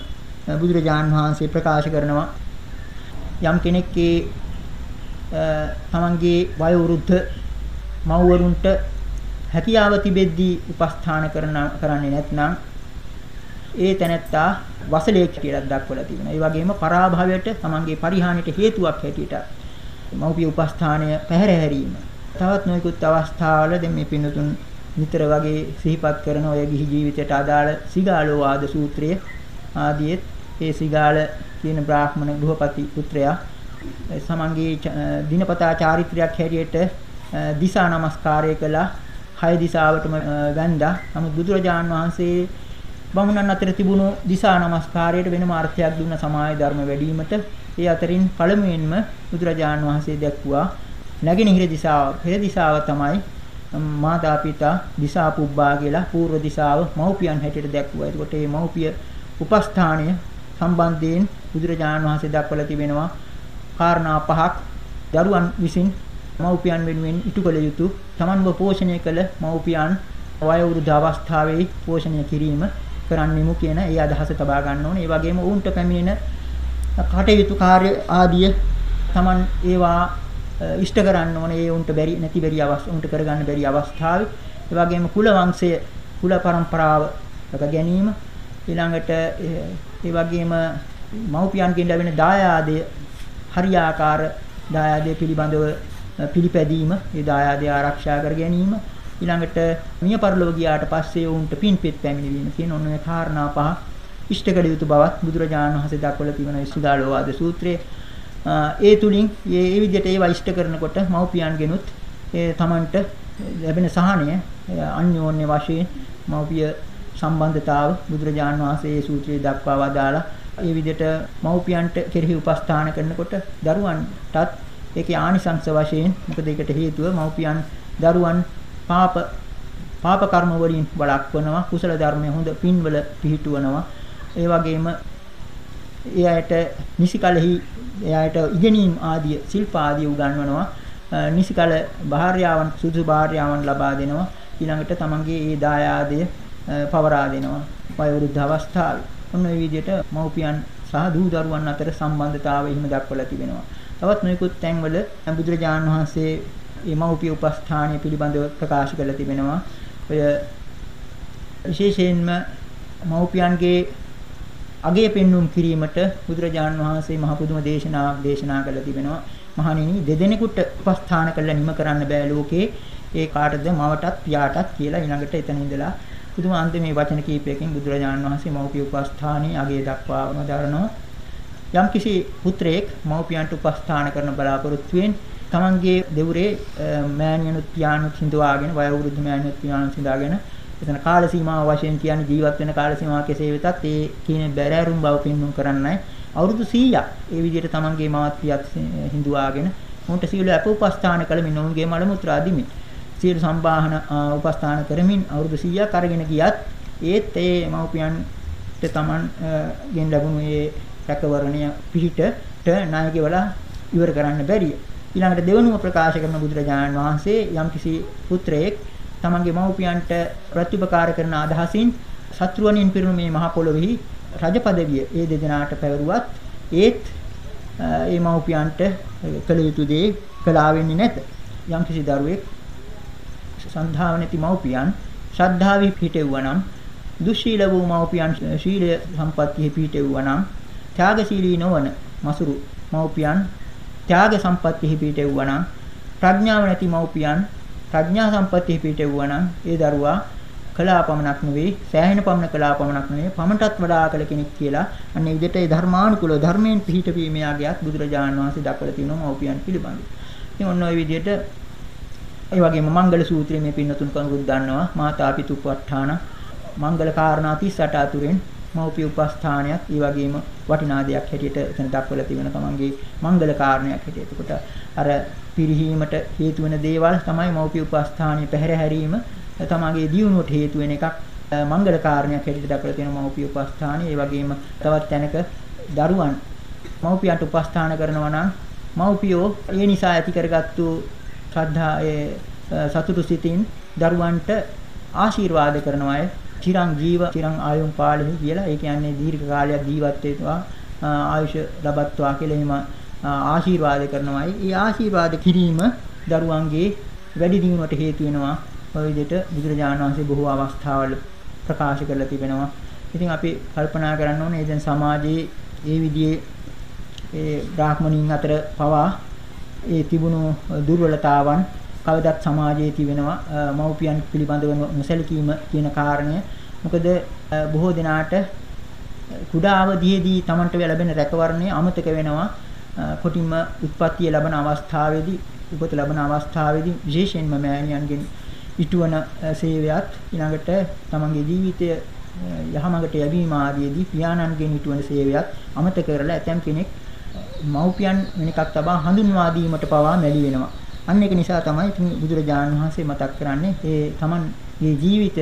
බුදුරජාන් වහන්සේ ප්‍රකාශ කරනවා යම් කෙනෙක්ගේ තමන්ගේ වයෝවෘද්ධ මව්වරුන්ට හැකියාව තිබෙද්දී උපස්ථාන කරන කරන්නේ නැත්නම් ඒ තැනැත්තා වසලයක් කියලා දක්වලා තියෙනවා. ඒ වගේම පරාභවයට තමන්ගේ පරිහානියට හේතුවක් හැටියට මෞපිය උපස්ථානය පැහැර හැරීම. තවත් නොයෙකුත් අවස්ථාවල දැන් මේ පින්නතුන් නිතර වගේ සිහිපත් කරන ඔය ගිහි ජීවිතයට අදාළ සිගාලෝ ආද සූත්‍රය ආදීත් ඒ සිගාල කියන බ්‍රාහ්මණ ගෘහපති පුත්‍රයා සමන්ගේ දිනපතා චාරිත්‍රයක් හැටියට දිසා නමස්කාරය කළා හය දිසාවටම වැන්දා. නමුත් බුදුරජාන් වහන්සේ බමුණන් අතර තිබුණු දිසා නමස්කාරයට වෙනම අර්ථයක් දුන්න සමාය ධර්ම වැඩිවීමට ඒ අතරින් පළමුවෙන්ම බුදුරජාන් වහන්සේ දැක්වුවා නැගෙනහිර දිසාව පෙර දිසාව තමයි මාතා පිතා දිසා පුබ්බා කියලා పూర్ව දිසාව මව්පියන් හැටියට දැක්වුවා. ඒකට මේ මව්පිය උපස්ථානය සම්බන්ධයෙන් බුදුරජාණන් වහන්සේ දක්වලා තිබෙනවා කාරණා පහක් දරුවන් විසින් මව්පියන් වෙනුවෙන් ඉටු කළ යුතු තමන්ව පෝෂණය කළ මව්පියන් වයෝවෘද්ධ අවස්ථාවේ පෝෂණය කිරීම කරන්නෙමු කියන ඒ අදහස තබා ගන්න ඕනේ. ඒ වගේම උන්ට පැමිණෙන කටයුතු කාර්ය ආදිය Taman ඒවා ඉෂ්ට කරන්න ඕනේ. ඒ උන්ට බැරි නැති බැරි අවස්ථ උන්ට කරගන්න බැරි අවස්ථාවේ. ඒ වගේම කුල වංශය කුල પરම්පරාව රැක ගැනීම. ඊළඟට ඒ වගේම මව්පියන්ගෙන් ලැබෙන දායාදය හරියාකාර දායාදය පිළිබඳව පිළිපැදීම. ඒ දායාදය ආරක්ෂා කර ගැනීම. ඊළඟට මිය පරලෝ ගියාට පස්සේ උන්ට පින්පෙත් පැමිණවීම කියන ඔන්න ඔය කාරණා පහ ඉෂ්ට කළ යුතු බවත් බුදුරජාණන් වහන්සේ දක්වලා තිබෙන විසුදාලෝවාද සූත්‍රයේ ඒ තුලින් මේ විදිහට ඒවා ඉෂ්ට කරනකොට මව්පියන්ගෙනුත් ඒ Tamanට ලැබෙන සහනය අන්‍යෝන්‍ය වශයෙන් මව්පිය සම්බන්ධතාව බුදුරජාණන් වහන්සේ මේ සූත්‍රයේ දක්වා වදාලා ඒ විදිහට මව්පියන්ට කෙරෙහි උපස්ථාන කරනකොට දරුවන්ටත් ඒකේ ආනිසංස වශයෙන් මොකද ඒකට හේතුව? මව්පියන් දරුවන් පාප පාප කර්ම වලින් වළක්වනවා කුසල ධර්මයේ හොඳ පින්වල පිහිටුවනවා. ඒ වගේම ඒ අයට නිසිකලෙහි ඒ අයට ඉගෙනීම් ආදිය ශිල්ප ආදිය උගන්වනවා. නිසිකල භාර්යාවන් සුදුසු භාර්යාවන් ලබා දෙනවා. ඊළඟට තමන්ගේ ඒ දායාදය පවරා දෙනවා. වයෝවෘද්ධ අවස්ථාවේ. ඔන්න ඔය විදිහට මව්පියන් සහ දූ දරුවන් අතර සම්බන්ධතාවය හිම දක්වලා තිබෙනවා. තවත් නොයෙකුත් තැන්වල බුදුරජාණන් වහන්සේ මේ මව්පිය උපස්ථානය පිළිබඳව ප්‍රකාශ කරලා තිබෙනවා. ඔය විශේෂයෙන්ම මව්පියන්ගේ අගය පෙන්눔 කිරීමට බුදුරජාණන් වහන්සේ මහ පුදුම දේශනාවක් දේශනා කළා තිබෙනවා. මහණෙනි දෙදෙනෙකුට උපස්ථාන කළා නිම කරන්න බෑ ලෝකේ. ඒ කාටද මවටත් පියාටත් කියලා ඊළඟට එතන ඉඳලා පුදුම අන්තිමේ වචන කීපයකින් බුදුරජාණන් වහන්සේ මව්පිය උපස්ථානයේ අගය දක්වා වදාරනවා. යම්කිසි පුත්‍රයෙක් මව්පියන්ට උපස්ථාන කරන බලාපොරොත්තුෙන් තමන්ගේ දෙවුරේ මෑණියනුත් පියාණුත් හිඳවාගෙන වයෝවෘද්ධ මෑණියනුත් පියාණුත් හිඳාගෙන එතන කාල සීමාව වශයෙන් කියන්නේ ජීවත් වෙන කාල සීමාව කෙසේ වෙතත් ඒ කියන බැරෑරුම් බව පෙන්වුම් කරන්නයි අවුරුදු 100ක් ඒ විදිහට තමන්ගේ මාත් පියත් හිඳුවාගෙන උන්ට සීල අප උපස්ථාන කළමින් ඔවුන්ගේ මල මුත්‍රා දිමින් සීල සම්බාහන උපස්ථාන කරමින් අවුරුදු 100ක් අරගෙන ගියත් ඒත් ඒ මව්පියන්ට තමන් ගෙන් ලැබුණු ඒ රැකවරණය පිහිටට නායකවලා ඉවර කරන්න බැරිය. ඊළඟට දෙවනුව ප්‍රකාශ කරන බුදුරජාණන් වහන්සේ යම්කිසි පුත්‍රයෙක් තමන්ගේ මව්පියන්ට ප්‍රතිපකාර කරන අදහසින් සත්‍රුවණින් පිරුණු මේ මහ පොළොවේහි රජ පදවිය ඒ දෙදෙනාට පැවරුවත් ඒත් ඒ මව්පියන්ට කළ යුතු දේ කළා වෙන්නේ නැත. යම්කිසි දරුවෙක් සන්ධාව නැති මව්පියන් ශ්‍රද්ධාවෙ පිහිටෙවුවනම් දුශීල වූ මව්පියන් ශීලය සම්පත්තියෙහි පිහිටෙවුවනම් ත්‍යාගශීලී නොවන මසුරු මව්පියන් ත්‍යාග සම්පත්තියෙහි පිහිටෙවුවනම් ප්‍රඥාව නැති මව්පියන් ප්‍රඥා සම්පත්තිය පිටෙවුවා නම් ඒ දරුවා කළා පමණක් නෙවෙයි සෑහෙන පමණ කළා පමණක් නෙවෙයි පමණටත් වඩා කළ කෙනෙක් කියලා අන්න ඒ විදිහට ඒ ධර්මානුකූල ධර්මයෙන් පිහිටවීමේ ආගයත් බුදුරජාණන් වහන්සේ දක්වලා තියෙනවා මෞපියන් පිළිබඳව. ඉතින් ඔන්න ඔය විදිහට ඒ වගේම මංගල සූත්‍රයේ මේ පින්නතුන් කවුරුත් දන්නවා මාතා පිතුප්පඨාන මංගල කාරණා 38 අතුරෙන් මෞපිය උපස්ථානයක් ඒ වගේම වටිනා දෙයක් හැටියට එතන දක්වලා තියෙන තමන්ගේ මංගල කාරණයක් හැටියට. එතකොට අර පිරිහීමට හේතු වෙන දේවල් තමයි මෞපිය උපස්ථානීය පැහැර හැරීම. තමගේ දියුණුවට හේතු වෙන එකක් මංගල කාරණයක් හැටියට දක්වලා තියෙන මෞපිය උපස්ථානීය. ඒ වගේම තවත් තැනක දරුවන් මෞපියන්ට උපස්ථාන කරනවා නම් මෞපියෝ ඒ නිසා ඇති කරගත්තු ශ්‍රද්ධා ඒ සතුටු සිතින් දරුවන්ට ආශිර්වාද කරනවා. චිරං ජීව චිරං ආයුම් පාලෙහි කියලා. ඒ කියන්නේ දීර්ඝ කාලයක් ජීවත් වෙනවා ආයුෂ ලබත්වා කියලා. එහෙම ආශිර්වාද කරනවායි. ඒ ආශිර්වාද කිරීම දරුවන්ගේ වැඩි දියුණුවට හේතු වෙනවා. ඔය විදිහට බුදුරජාණන් වහන්සේ බොහෝ අවස්ථාවල ප්‍රකාශ කරලා තිබෙනවා. ඉතින් අපි කල්පනා කරන්න ඕනේ දැන් සමාජයේ ඒ විදිහේ ඒ බ්‍රාහ්මණීන් අතර පවා ඒ තිබුණු දුර්වලතාවන් කවදත් සමාජයේ තිබෙනවා මව්පියන් පිළිබඳව නොසැලකීම කියන කාරණය. මොකද බොහෝ දෙනාට කුඩා අවදියේදී Tamanට ලැබෙන රැකවරණය අමතක වෙනවා. කොටින්ම උත්පත්තිය ලැබෙන අවස්ථාවේදී උපත ලැබෙන අවස්ථාවේදී විශේෂයෙන්ම මෑණියන්ගෙන් ඉටුවන සේවයත් ඊළඟට තමන්ගේ ජීවිතය යහමඟට යැවීම ආදීදී පියාණන්ගෙන් ඉටුවන සේවයත් අමතක කරලා ඇතම් කෙනෙක් මව්පියන් වෙන එකක් තබා හඳුන්වා දීමට පවා මැලි වෙනවා. අන්න ඒක නිසා තමයි බුදුරජාණන් වහන්සේ මතක් කරන්නේ ඒ තමන්ගේ ජීවිත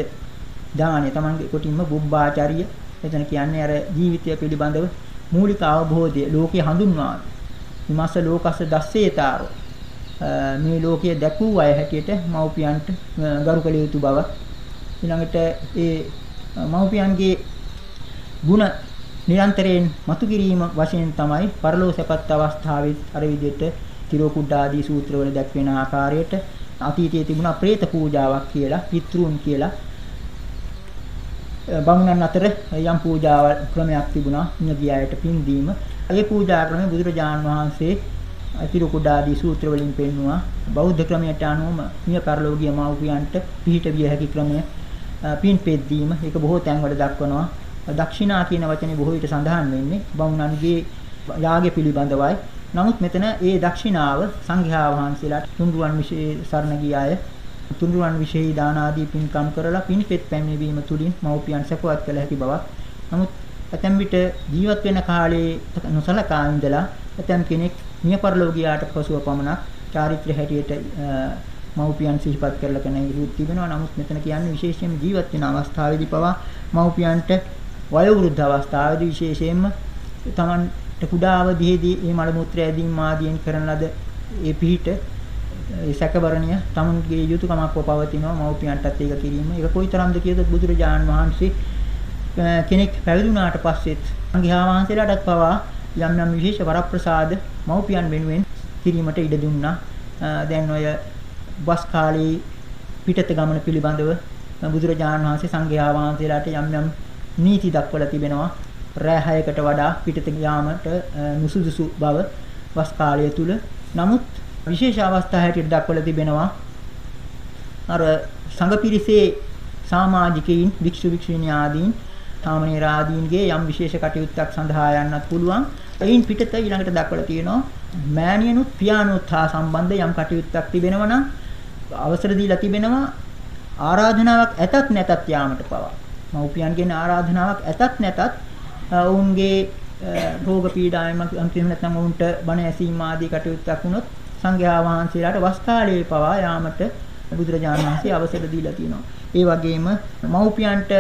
දාණය තමන්ගේ කොටින්ම බුබ්බාචාරිය එතන කියන්නේ අර ජීවිතය පිළිබඳව මූලික අවබෝධය ලෝකේ හඳුන්වා හිමස්ස ලෝකස්ස දස්සේතාරෝ මේ ලෝකයේ දැකූ අය හැටියට මව්පියන්ට ගරු කළ යුතු බව. ඊළඟට ඒ මව්පියන්ගේ ಗುಣ නිරන්තරයෙන් මතු කිරීම වශයෙන් තමයි පරලෝසපත් අවස්ථාවේ අර විදිහට කිරෝකුඩ ආදී සූත්‍රවල දැක්වෙන ආකාරයට අතීතයේ තිබුණා പ്രേත පූජාවක් කියලා පිතෘන් කියලා බමුණන් අතර යම් පූජාවල් ක්‍රමයක් තිබුණා. නියගියායට පින් දීම. ඒ පූජා ක්‍රමය බුදුරජාන් වහන්සේ අතිරු කුඩාදී සූත්‍ර වලින් පෙන්වුවා. බෞද්ධ ක්‍රමයට අනුවම මිය පරලෝකීය මව්පියන්ට පිහිට විය හැකි ක්‍රමය පින් පෙද්දීම. ඒක බොහෝ තැන්වල දක්වනවා. දක්ෂිනා කියන වචනේ බොහෝ විට සඳහන් වෙන්නේ බමුණන්ගේ යාගය පිළිබඳවයි. නමුත් මෙතන ඒ දක්ෂිනාව සංඝයා වහන්සේලාට තුන්රුවන් විශේෂ සරණ ගිය අය තුන්රුවන් විශේෂ දාන ආදී පින්කම් කරලා පින්පෙත් පැමිණීම තුලින් මව්පියන් සපවත් කළ හැකි බවක්. නමුත් ඇතැම් විට ජීවත් වෙන කාලේ නොසලකා ඉඳලා ඇතැම් කෙනෙක් මිය පරලෝකියාට පසුව පමණක් චාරිත්‍ර හැටියට මව්පියන් සිහිපත් කරලා කෙනෙක් ඉරුත් තිබෙනවා. නමුත් මෙතන කියන්නේ විශේෂයෙන් ජීවත් වෙන අවස්ථාවේදී පවා මව්පියන්ට වයෝවෘද්ධ අවස්ථාවේදී විශේෂයෙන්ම තමන්ට කුඩා අවදියේදී මේ මල මුත්‍ර ඇදීම් ආදීන් කරන ලද ඒ පිහිට ඒ සැකබරණිය තමුන්ගේ යුතුයකමක්ව පවතිනවා මව්පියන්ටත් ඒක කිරීම. ඒක කොයිතරම්ද කියද බුදුරජාණන් වහන්සේ කෙනෙක් පැවිදි වුණාට පස්සෙත් සංඝයා වහන්සේලාටත් පවා යම් යම් විශේෂ වරප්‍රසාද මව්පියන් වෙනුවෙන් කිරීමට ඉඩ දුන්නා. දැන් ඔය බස් කාලේ පිටත ගමන පිළිබඳව බුදුරජාණන් වහන්සේ සංඝයා වහන්සේලාට යම් යම් නීති දක්වලා තිබෙනවා. රෑ 6කට වඩා පිටත යාමට නුසුදුසු බව වස් කාලය තුල. නමුත් විශේෂ අවස්ථා හැටියට දක්වලා තිබෙනවා. අර සංඝ පිරිසේ සමාජිකයින් භික්ෂු භික්ෂුණී ආදීන් සාමණේර ආදීන්ගේ යම් විශේෂ කටයුත්තක් සඳහා යන්නත් පුළුවන්. එයින් පිටත ඊළඟට දක්වලා තියෙනවා මෑණියනුත් පියාණොත් හා සම්බන්ධ යම් කටයුත්තක් තිබෙනවා නම් අවසර දීලා තිබෙනවා ආරාධනාවක් ඇතත් නැතත් යාමට පවා. මව්පියන්ගෙන් ආරාධනාවක් ඇතත් නැතත් ඔවුන්ගේ රෝග පීඩාවෙන් අන්තිම නැත්නම් ඔවුන්ට බණ ඇසීම ආදී කටයුත්තක් වුණොත් සංඝයා වහන්සේලාට වස් කාලයේ පවා යාමට බුදුරජාණන් වහන්සේ අවසර දීලා තියෙනවා. ඒ වගේම මව්පියන්ට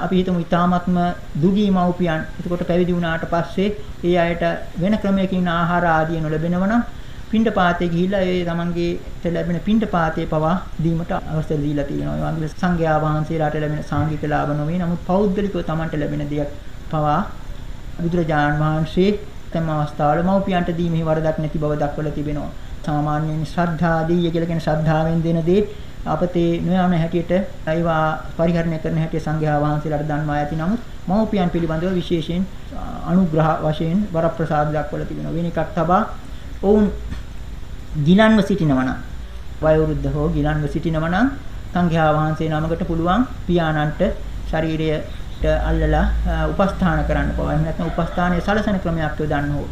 අපි හිතමු ඊ타ත්ම දුගී මව්පියන් එතකොට පැවිදි වුණාට පස්සේ ඒ අයට වෙන ක්‍රමයකින් ආහාර ආදී නොලැබෙනවා නම් පිණ්ඩපාතේ ගිහිල්ලා ඒ තමන්ගේ ලැබෙන පිණ්ඩපාතේ පවා දීමට අවසර දීලා තියෙනවා. ඒ වගේ සංඝයා වහන්සේලාට ලැබෙන සාංගික ලාභ නොවේ. නමුත් පෞද්ගලිකව තමන්ට ලැබෙන දෙයක් පවා බුදුරජාණන් වහන්සේ තම අවස්ථාවල මව්පියන්ට දීමේ වරදක් නැති බව දක්වලා තිබෙනවා. සාමාන්‍යයෙන් ශ්‍රද්ධා දීය කියලා කියන ශ්‍රද්ධාවෙන් දෙන දේ අපතේ නොයන හැටියට ඒවා පරිහරණය කරන හැටි සංඝයා වහන්සේලාට දන්වා ඇති නමුත් මව්පියන් පිළිබඳව විශේෂයෙන් අනුග්‍රහ වශයෙන් වරප්‍රසාද දක්වලා තිබෙනවා. වෙන එකක් තබා ඔවුන් ගිලන්ව සිටිනවා නම් වයෝවෘද්ධ හෝ ගිලන්ව සිටිනවා නම් සංඝයා වහන්සේ නමකට පුළුවන් පියාණන්ට ශරීරයට අල්ලලා උපස්ථාන කරන්න පවා. එහෙම නැත්නම් උපස්ථානයේ සලසන ක්‍රමයක් යොදන්න ඕන.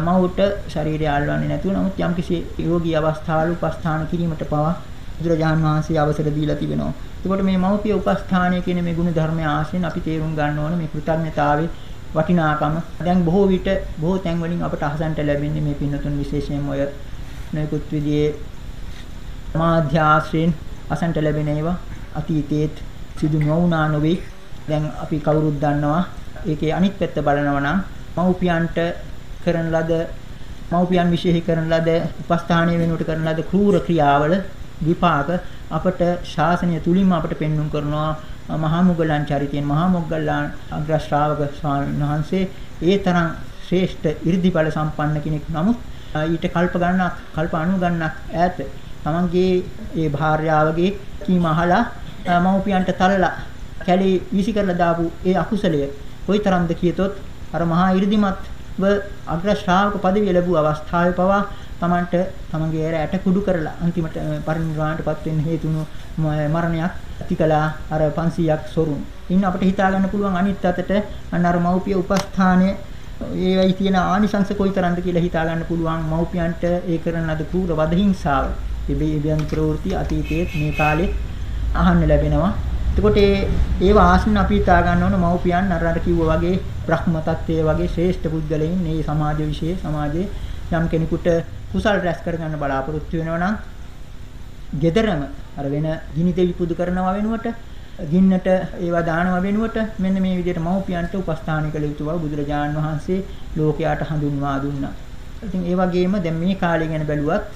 මවුට ශරීරය අල්ලන්නේ නැතුව නමුත් යම්කිසි යෝගී අවස්ථාවල උපස්ථාන කිරීමට පවා බුදුරජාන් වහන්සේ අවසර දීලා තිබෙනවා. එතකොට මේ මෞපිය උපස්ථානය කියන මේ ගුණ ධර්මය ආශ්‍රයෙන් අපි තේරුම් ගන්න ඕන මේ කෘතඥතාවේ වටිනාකම. දැන් බොහෝ විට බොහෝ තැන් වලින් අපට අහසන්ට ලැබෙන්නේ මේ පින්නතුන් විශේෂයෙන්ම ඔය නොයෙකුත් විදිහේ මාධ්‍ය ආශ්‍රයෙන් අසන්ට ලැබෙන ඒවා අතීතයේත් සිදු නොවුනා නොවේ. දැන් අපි කවුරුත් දන්නවා ඒකේ අනිත් පැත්ත බලනවා නම් මව්පියන්ට කරන ලද මව්පියන් විශේෂ කරන ලද උපස්ථානීය වෙනුවට කරන ලද ක්‍රූර ක්‍රියාවල විපාක අපට ශාසනය තුලින්ම අපට පෙන්වුම් කරනවා මහා මුගලන් චරිතයෙන් මහා මොග්ගල්ලාන අග්‍ර ශ්‍රාවක ස්වාමීන් වහන්සේ. ඒ තරම් ශ්‍රේෂ්ඨ 이르දිඵල සම්පන්න කෙනෙක් නමුත් ඊට කල්ප ගණනක් කල්ප 90 ගණනක් ඈත තමන්ගේ ඒ භාර්යාවගේ කීම අහලා මව්පියන්ට තලලා කැලේ වීසි කරලා දාපු ඒ අකුසලය කොයිතරම්ද කියතොත් අර මහා 이르දිමත්ව අග්‍ර ශ්‍රාවක পদවිය ලැබුව අවස්ථාවේ පවා තමන්ට තමන්ගේ ඇර ඇට කුඩු කරලා අන්තිමට පරිනිර්වාණයටපත් වෙන්න හේතුණු මරණයක් ඇතිකලා අර 500ක් සොරුන්. ඉන්න අපිට හිතා ගන්න පුළුවන් අනිත් අතට අන්න අර මෞපිය උපස්ථානයේ ඒවයි තියෙන ආනිසංශ කොයිතරම්ද කියලා හිතා ගන්න පුළුවන් මෞපියන්ට ඒ කරන ලද කූර වද හිංසාව. ඉබේ ඉබයන් ප්‍රවෘත්ති අතීතයේ මේ කාලේ අහන්න ලැබෙනවා. එතකොට ඒ ඒව ආශ්‍රන අපි හිතා ගන්න ඕන මෞපියන් අර අර කිව්වා වගේ බ්‍රහ්ම තත්ත්වයේ වගේ ශ්‍රේෂ්ඨ පුද්ගලයන් මේ සමාජ විශේෂ සමාජයේ යම් කෙනෙකුට කුසල් රැස් කරගන්න බලාපොරොත්තු වෙනවා නම් gederama අර වෙන ගිනි දෙවි පුදු කරනවා වෙනුවට ගින්නට ඒවා දානවා වෙනුවට මෙන්න මේ විදිහට මව්පියන්ට උපස්ථාන කළ යුතු බව බුදුරජාන් වහන්සේ ලෝකයට හඳුන්වා දුන්නා. ඉතින් ඒ වගේම දැන් මේ කාලය ගැන බැලුවත්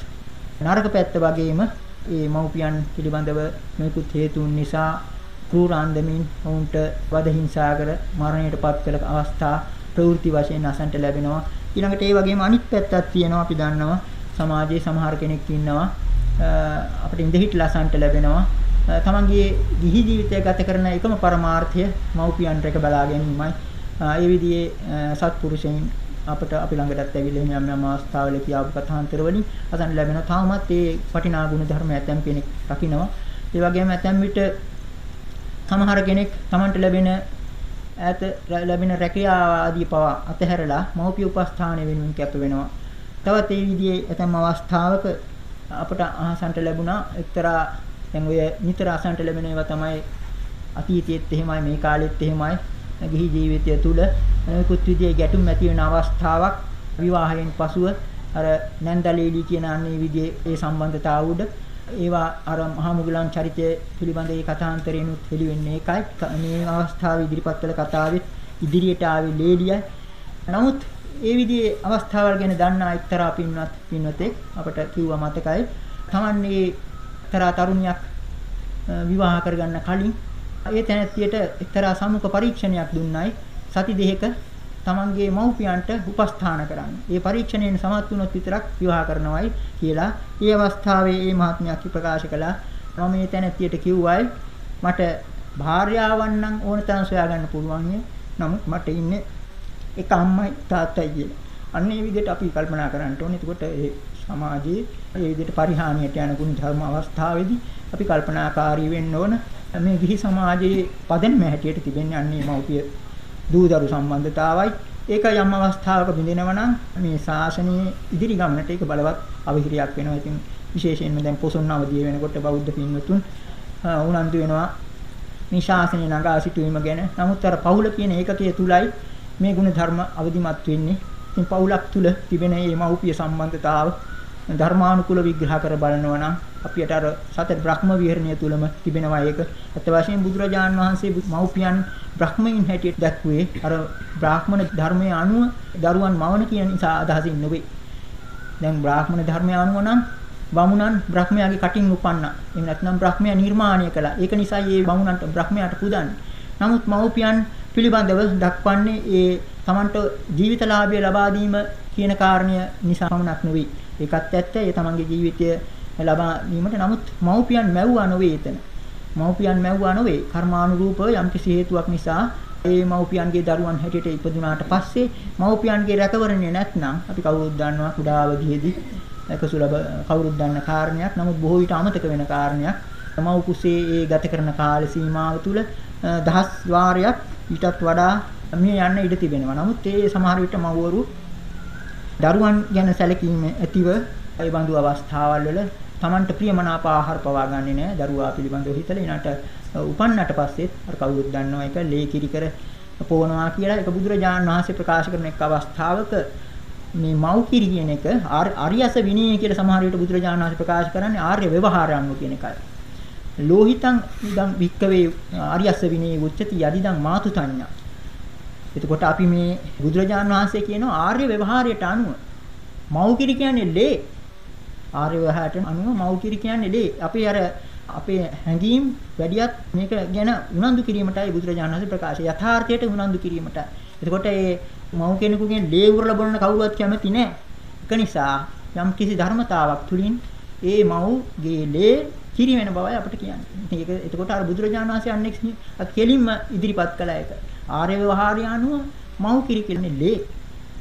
නරක පැත්ත වගේම මේ මව්පියන් පිළිබඳව මේකුත් හේතුන් නිසා ක්‍රූරාන්දමින් ඔවුන්ට වද හිංසා කර මරණයට පත් කළ අවස්ථා ප්‍රවෘත්ති වශයෙන් අසන්ට ලැබෙනවා. ඊළඟට ඒ වගේම අනිත් පැත්තක් තියෙනවා අපි දන්නවා සමාජයේ සමහර කෙනෙක් ඉන්නවා අපිට ඉඳහිట్లా අසන්ට ලැබෙනවා. තමන්ගේ ගිහි ජීවිතය ගත කරන එකම පරමාර්ථය මව්පියන් රැක බලා ගැනීමයි. ඒ විදිහේ සත්පුරුෂයන් අපට අපි ළඟටත් ඇවිල්ලා යම් යම් අවස්ථාවල කියාපු කථාන්තර වලින් අසන්න ලැබෙනවා. තාමත් ඒ වටිනා ගුණ ධර්ම ඇතැම් කෙනෙක් රකින්නවා. ඒ වගේම ඇතැම් විට සමහර කෙනෙක් Tamanට ලැබෙන ඈත ලැබෙන රැකියාව ආදී පවා අතහැරලා මෞපිය උපස්ථානය වෙනුවෙන් කැප වෙනවා. තවත් ඒ විදිහේ ඇතැම් අවස්ථාවක අපට අහසන්ට ලැබුණා එක්තරා දැන් ඔය නිතර අසන්ට ලැබෙන ඒවා තමයි අතීතයේත් එහෙමයි මේ කාලෙත් එහෙමයි ගිහි ජීවිතය තුල නොයෙකුත් විදිහේ ගැටුම් ඇති වෙන අවස්ථාවක් විවාහයෙන් පසුව අර නැන්දලීලි කියන අන්නේ විදිහේ ඒ සම්බන්ධතාව උඩ ඒවා අර මහා මුගලන් චරිතය පිළිබඳ ඒ කථාන්තරේනුත් හෙළි වෙන්නේ ඒකයි. මේ අවස්ථාවේ ඉදිරිපත් කළ කතාවෙත් ඉදිරියට ආවේ ලේලියයි. නමුත් ඒ විදිහේ අවස්ථාවල් ගැන දන්නා එක්තරා පින්වත් පින්වතෙක් අපට කිව්වා මතකයි. තමන්නේ එක්තරා තරුණියක් විවාහ කරගන්න කලින් ඒ තැනැත්තියට එක්තරා සමුක පරීක්ෂණයක් දුන්නයි. සති දෙකක තමන්ගේ මව්පියන්ට උපස්ථාන කරන්න. ඒ පරීක්ෂණයෙන් සමත් වුණොත් විතරක් විවාහ කරනවයි කියලා. ඒ අවස්ථාවේ මේ මහත්මයා ප්‍රකාශ කළා. මම මේ තැනැත්තියට කිව්වයි මට භාර්යාවන් නම් ඕන තරම් සොයා ගන්න පුළුවන් නමුත් මට ඉන්නේ එක අම්මයි තාත්තයි කියලා. අන්න ඒ විදිහට අපි කල්පනා කරන්න ඕනේ. එතකොට ඒ සමාජයේ ඒ විදිහට පරිහානියට යන ගුණ ධර්ම අවස්ථාවේදී අපි කල්පනාකාරී වෙන්න ඕන. මේ ගිහි සමාජයේ පදනම හැටියට තිබෙන්නේ අන්නේ මෞපිය දූදරු සම්බන්ධතාවයි ඒක යම් අවස්ථාවක බිඳිනවා නම් මේ ශාසනයේ ඉදිරි ගමනට ඒක බලවත් අවහිරයක් වෙනවා. ඉතින් විශේෂයෙන්ම දැන් පොසොන් අවදිය වෙනකොට බෞද්ධ පින්වතුන් උනන්දු වෙනවා මේ ශාසනය නගා සිටුවීම ගැන. නමුත් අර පෞල කියන ඒකකයේ තුලයි මේ ගුණ ධර්ම අවදිමත් වෙන්නේ. ඉතින් පෞලක් තුල තිබෙන මේ මෞපිය සම්බන්ධතාව ධර්මානුකූල විග්‍රහ කර බලනවා නම් අපිට අර සතර බ්‍රහ්ම විහරණය තුලම තිබෙනවා ඒක. අත් වශයෙන් බුදුරජාන් වහන්සේ මෞපියන් බ්‍රහ්මයින් හැටියට දැක්ුවේ අර බ්‍රාහ්මණ ධර්මයේ අනුව දරුවන් මවන කියන නිසා අදහසින් නෙවෙයි. දැන් බ්‍රාහ්මණ ධර්මයේ අනුව නම් බමුණන් බ්‍රහ්මයාගේ කටින් උපන්නා. එහෙම නැත්නම් බ්‍රහ්මයා නිර්මාණය කළා. ඒක නිසා මේ බමුණන්ට බ්‍රහ්මයාට පුදන්නේ. නමුත් මව්පියන් පිළිබඳව දක්වන්නේ ඒ Tamanට ජීවිතලාභය ලබා දීම කියන කාරණය නිසා පමණක් නෙවෙයි. ඒකත් ඇත්ත. ඒ තමන්ගේ ජීවිතය ලබා දීමට නමුත් මව්පියන් මැව්වා නොවේ එතන. මව්පියන් මැව්වා නොවේ. කර්මානුරූපව යම්කිසි හේතුවක් නිසා ඒ මව්පියන්ගේ දරුවන් හැටියට ඉපදුනාට පස්සේ මව්පියන්ගේ රැකවරණය නැත්නම් අපි කවුරුත් දන්නවා කුඩා අවදියේදී ඒක සුලභ කවුරුත් දන්න කාරණයක්. නමුත් බොහෝ විට අමතක වෙන කාරණයක්. මව් කුසේ ඒ ගත කරන කාල සීමාව තුළ දහස් වාරයක් ඊටත් වඩා මේ යන්න ඉඩ තිබෙනවා. නමුත් ඒ සමහර විට මව්වරු දරුවන් ගැන සැලකීම ඇතිව ඒ බඳු අවස්ථාවල් වල Tamanට ප්‍රියමනාප ආහාර පවා ගන්නෙ නෑ දරුවා පිළිබඳව හිතලා ඊනට උපන්නට පස්සෙත් අර කවුරුත් දන්නවා ඒක ලේ කිරි කර පොවනවා කියලා ඒක බුදුරජාණන් වහන්සේ ප්‍රකාශ කරන එක් අවස්ථාවක මේ මව් කිරි කියන එක ආර්යස විනය කියලා සමහර විට බුදුරජාණන් වහන්සේ ප්‍රකාශ කරන්නේ ආර්ය ව්‍යවහාරයන්ව කියන එකයි. ලෝහිතං ඉදං වික්කවේ ආර්යස විනයේ උච්චති යදිදං මාතුතඤ්ඤා එතකොට අපි මේ බුදුරජාන් වහන්සේ කියනවා ආර්ය ව්‍යවහාරයට අනුව මෞකිරි කියන්නේ ලේ. ආර්ය ව්‍යවහාරයට අනුව මෞකිරි කියන්නේ ලේ. අපි අර අපේ හැඟීම් වැඩියත් මේක ගැන උනන්දු කිරීමටයි බුදුරජාණන් වහන්සේ ප්‍රකාශය යථාර්ථයට උනන්දු කිරීමට. එතකොට මේ මව් කෙනෙකුගෙන් ලේ උරලා බලන කවුරුවත් කැමති නැහැ. ඒක නිසා යම් කිසි ධර්මතාවක් තුලින් ඒ මව්ගේ ලේ කිරි වෙන බවයි අපිට කියන්නේ. ඉතින් ඒක එතකොට අර බුදුරජාණන් වහන්සේ අන්නෙක් කෙලින්ම ඉදිරිපත් කළා ඒක. ආර්ය ව්‍යවහාරය අනුව මව් කිරි කියන්නේ ලේ.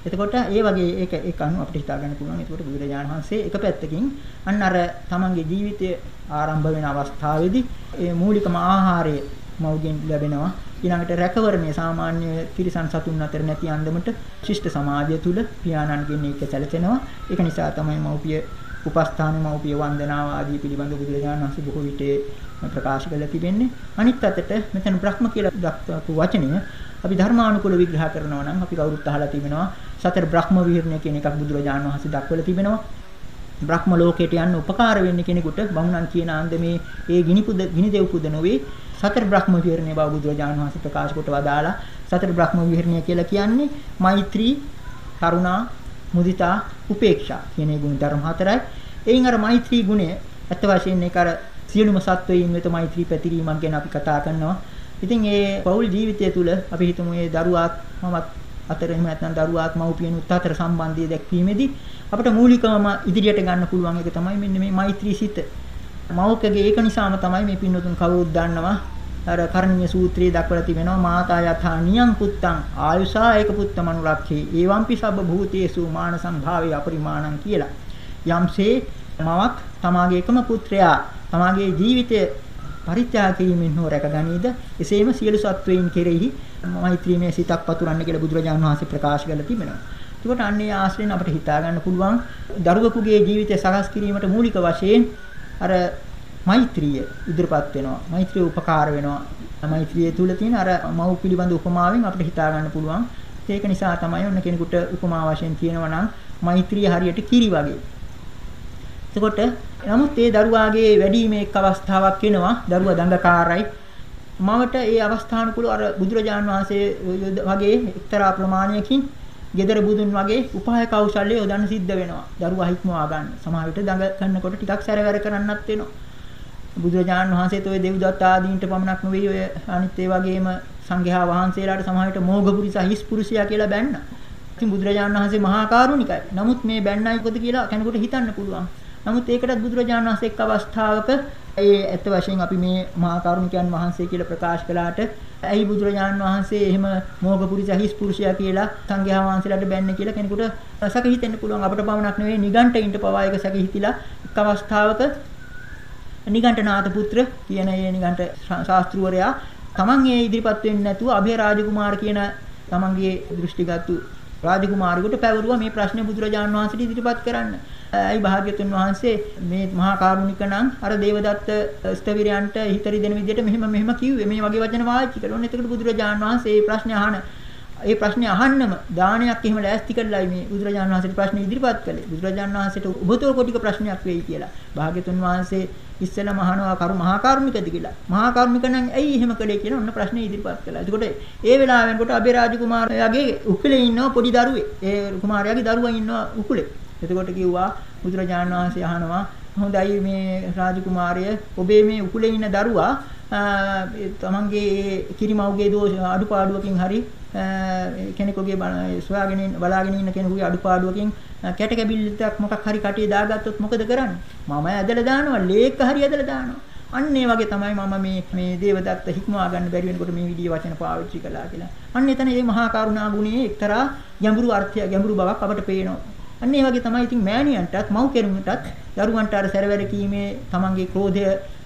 එතකොට ඒ වගේ ඒක ඒක අනුව අපිට හිතා ගන්න පුළුවන්. එතකොට බුදුරජාණන් වහන්සේ එක පැත්තකින් අන්න අර තමන්ගේ ජීවිතය ආරම්භ වෙන අවස්ථාවේදී ඒ මූලිකම ආහාරය මව්ගෙන් ලැබෙනවා. ඊළඟට රැකවරණය සාමාන්‍ය තිරිසන් සතුන් අතර නැති අන්දමට ශිෂ්ට සමාජය තුල පියාණන්ගෙන් ඒක සැලසෙනවා. ඒක නිසා තමයි මව්පිය උපස්ථාන මව්පිය වන්දනාව ආදී පිළිබඳ බුදුරජාණන් වහන්සේ බොහෝ විට ප්‍රකාශ කරලා තිබෙන්නේ. අනිත් අතට මෙතන බ්‍රහ්ම කියලා දක්වපු වචනය අපි ධර්මානුකූල විග්‍රහ කරනවා නම් අපි කවුරුත් අහලා තිබෙනවා. සතර බ්‍රහ්ම විහරණය කියන එකක් බුදුරජාණන් වහන්සේ දක්වලා තිබෙනවා. බ්‍රහ්ම ලෝකයට යන්න උපකාර වෙන්නේ කෙනෙකුට බමුණන් කියන ආන්දමේ ඒ ගිනි පුද ගිනි දෙව් පුද නොවේ සතර බ්‍රහ්ම විහරණය බව බුදුරජාණන් වහන්සේ ප්‍රකාශ කොට වදාලා සතර බ්‍රහ්ම විහරණය කියලා කියන්නේ මෛත්‍රී කරුණා මුදිතා උපේක්ෂා කියන ගුණ ධර්ම හතරයි එයින් අර මෛත්‍රී ගුණය අත් වශයෙන් ඒක අර සියලුම සත්වයින් වෙත මෛත්‍රී පැතිරීමක් ගැන අපි කතා කරනවා. ඉතින් ඒ පෞල් ජීවිතය තුළ අපි හිතමු මේ දරුවාත් මමත් අතර එහෙම නැත්නම් දරුවාත් මව්පියනුත් අතර සම්බන්ධය දැක්වීමේදී අපිට මූලිකවම ඉදිරියට ගන්න පුළුවන් එක තමයි මෙන්න මේ මෛත්‍රී සිත. මවකගේ ඒක නිසාම තමයි මේ පින්නතුන් කවුරුත් දන්නවා අර කරණීය සූත්‍රයේ දක්වලා තිබෙනවා මාතා යථා නියං පුත්තං ආයුසා ඒක පුත්ත මනුරක්ඛේ ඒවම්පි සබ්බ භූතේසු මාන සම්භාවේ අපරිමාණං කියලා. යම්සේ මවක් තමාගේ එකම පුත්‍රයා තමාගේ ජීවිතය පරිත්‍යාග කිරීමෙන් හෝ රැකගනීද එසේම සියලු සත්වයින් කෙරෙහි මෛත්‍රීමේ සිතක් පතුරන්න කියලා බුදුරජාණන් වහන්සේ ප්‍රකාශ කරලා තිබෙනවා. ඒකට අන්නේ ආශ්‍රයෙන් අපිට හිතා ගන්න පුළුවන් දරුවෙකුගේ ජීවිතය සකස් කිරීමට මූලික වශයෙන් අර මෛත්‍රිය ඉදිරිපත් වෙනවා. මෛත්‍රිය උපකාර වෙනවා. මෛත්‍රිය තුල තියෙන අර මව් පිළිබඳ උපමාවෙන් අපිට හිතා ගන්න පුළුවන්. ඒක නිසා තමයි ඔන්න කෙනෙකුට උපමා වශයෙන් කියනවා නම් මෛත්‍රිය හරියට කිරි වගේ. එතකොට නමුත් ඒ දරුවාගේ වැඩිමේ එක් අවස්ථාවක් වෙනවා. දරුවා දඟකාරයි. මවට ඒ අවස්ථානුකූල අර බුදුරජාන් වහන්සේ වගේ එක්තරා ප්‍රමාණයකින් gedara budun වගේ උපාය කෞශල්‍ය යොදන්න සිද්ධ වෙනවා. දරුවා හික්මවා ගන්න. සමහර විට දඟ කරනකොට ටිකක් සැරවැර කරන්නත් වෙනවා. බුදුරජාණන් වහන්සේත් ඔය දෙව්දත්ත ආදීන්ට පමණක් නෙවෙයි ඔය අනිත් ඒ වගේම සංඝයා වහන්සේලාට සමහරට මෝඝපුරිස හිස් පුරුෂයා කියලා බැන්න. ඉතින් බුදුරජාණන් වහන්සේ මහා කරුණිකයි. නමුත් මේ බැන්නයි කොද කියලා කෙනෙකුට හිතන්න පුළුවන්. නමුත් ඒකටත් බුදුරජාණන් වහන්සේ එක් අවස්ථාවක ඒ ඇත්ත වශයෙන් අපි මේ මහා කරුණිකයන් වහන්සේ කියලා ප්‍රකාශ කළාට ඇයි බුදුරජාණන් වහන්සේ එහෙම මෝඝපුරිස හිස් පුරුෂයා කියලා සංඝයා වහන්සේලාට බැන්නේ කියලා කෙනෙකුට සැක හිතෙන්න පුළුවන්. අපිට පමණක් නෙවෙයි නිගණ්ඨයින්ට පවා ඒක සැක හිතිලා එක් අවස්ථාවක නිගණ්ඨනාථ පුත්‍ර කියන ඒ නිගණ්ඨ ශාස්ත්‍රවරයා තමන් ඒ ඉදිරිපත් වෙන්නේ නැතුව අභය රාජකුමාර කියන තමන්ගේ දෘෂ්ටිගත රාජකුමාරයෙකුට පැවරුවා මේ ප්‍රශ්නේ බුදුරජාණන් වහන්සේට ඉදිරිපත් කරන්න. ඇයි භාග්‍යතුන් වහන්සේ මේ මහා කරුණික නම් අර දේවදත්ත ස්තවිරයන්ට හිතරි දෙන විදිහට මෙහෙම මෙහෙම කිව්වේ මේ වගේ වචන වාචි කරලා. ඔන්න එතකොට බුදුරජාණන් වහන්සේ මේ ප්‍රශ්නේ අහන ඒ ප්‍රශ්නේ අහන්නම දානයක් එහෙම ලෑස්ති කරලායි මේ බුදුරජාණන් වහන්සේට ප්‍රශ්නේ ඉදිරිපත් කළේ. බුදුරජාණන් වහන්සේට ඔබතෝ කොටික ප්‍රශ්නයක් වෙයි කියලා. භාග්‍යතුන් වහන්සේ ඉස්සෙල්ලා මහනවා කරු මහා කර්මිකද කියලා. මහා කර්මික නම් ඇයි එහෙම කළේ කියලා ඔන්න ප්‍රශ්නේ ඉදිරිපත් කළා. එතකොට ඒ වෙලාවෙන්කොට අබේරාජ කුමාරයාගේ උකුලේ ඉන්නව පොඩි දරුවෙක්. ඒ කුමාරයාගේ දරුවා ඉන්නව උකුලේ. එතකොට කිව්වා බුදුරජාණන් වහන්සේ අහනවා හොඳයි මේ රාජකුමාරය ඔබේ මේ උකුලේ ඉන්න දරුවා තමන්ගේ කිරිමව්ගේ දෝෂ අඩුපාඩුවකින් හරි කෙනෙකුගේ සොයාගෙන බලාගෙන ඉන්න කෙනෙකුගේ අඩුපාඩුවකින් කැට කැබිල්ලක් මොකක් හරි කටේ දාගත්තොත් මොකද කරන්නේ? මම ඇදලා දානවා, ලේක් හරි ඇදලා දානවා. අන්න ඒ වගේ තමයි මම මේ මේ දේවදත්ත හික්මවා ගන්න බැරි වෙනකොට මේ විදිය වචන පාවිච්චි කළා කියලා. අන්න එතන මේ මහා කරුණා ගුණයේ එක්තරා ගැඹුරු අර්ථය ගැඹුරු බවක් අපට පේනවා. අන්න ඒ වගේ තමයි ඉතින් මෑණියන්ටත් මව් කෙරුමටත් දරුවන්ට අර සැරවැර කීමේ තමන්ගේ ක්‍රෝධයට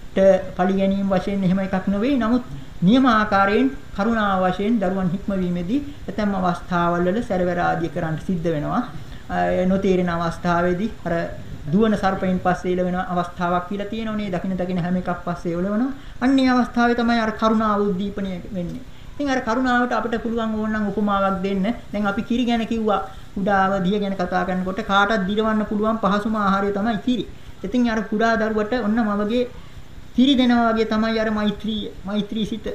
පලි ගැනීම වශයෙන් එහෙම එකක් නෙවෙයි. නමුත් නියම ආකාරයෙන් කරුණා වශයෙන් දරුවන් හික්මවීමේදී ඇතැම් අවස්ථාවල් වල සැරවැර ආදිය කරන්න සිද්ධ වෙනවා. නොතේරෙන අවස්ථාවේදී අර දුවන සර්පයින් පස්සේ එළවෙන අවස්ථාවක් කියලා තියෙනෝනේ. දකින්න දකින්න හැම එකක් පස්සේ එළවෙනවා. අන්නේ අවස්ථාවේ තමයි අර කරුණාව උද්දීපනය වෙන්නේ. ඉතින් අර කරුණාවට අපිට පුළුවන් ඕනනම් උපමාවක් දෙන්න. දැන් අපි කිරි ගැන කිව්වා. කුඩාව දිය ගැන කතා කරනකොට කාටත් දිරවන්න පුළුවන් පහසුම ආහාරය තමයි කිරි. ඉතින් අර කුඩා දරුවට ඔන්න මවගේ කිරි දෙනවා වගේ තමයි අර මෛත්‍රී මෛත්‍රී සිත.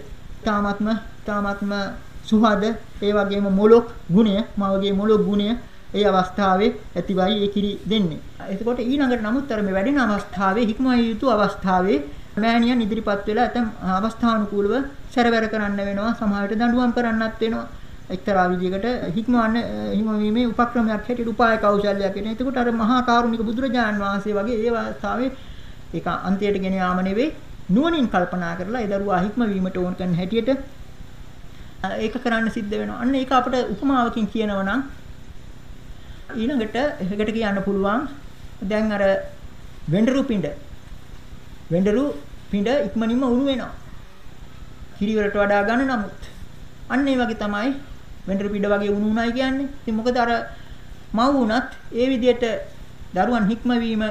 තාමත්ම තාමත්ම සුහද ඒ වගේම මොලොක් ගුණය මවගේ මොලොක් ගුණය ඒ අවස්ථාවේ ඇතිවයි ඒ කිරි දෙන්නේ. එතකොට ඊළඟට නමුත් අර මේ වැඩෙන අවස්ථාවේ හික්මයි යුතු අවස්ථාවේ මෑණියන් ඉදිරිපත් වෙලා ඇතම් අවස්ථානුකූලව සැරවැර කරන්න වෙනවා සමහරට දඬුවම් කරන්නත් වෙනවා එක්තරා විදිහකට හික්මවන්න හිමවීමේ උපක්‍රමයක් හැටියට උපාය කෞශල්‍යයක් වෙන. එතකොට අර මහා කරුණික බුදුරජාන් වහන්සේ වගේ ඒ අවස්ථාවේ ඒක අන්තියට ගෙන යාම නෙවෙයි නුවණින් කල්පනා කරලා ඒ දරුවා හික්මවීමට ඕන කරන හැටියට ඒක කරන්න සිද්ධ වෙනවා. අන්න ඒක අපිට උපමාවකින් කියනවා නම් ඊළඟට එහෙකට කියන්න පුළුවන් දැන් අර වෙඬරු පිඬ වෙඬරු පිඬ ඉක්මනින්ම උණු වෙනවා. කිරිවලට වඩා ගන්න නමුත් අන්න ඒ වගේ තමයි වෙඬරු පිඬ වගේ උණු උණයි කියන්නේ. ඉතින් මොකද අර මව් වුණත් ඒ විදිහට දරුවන් හික්මවීම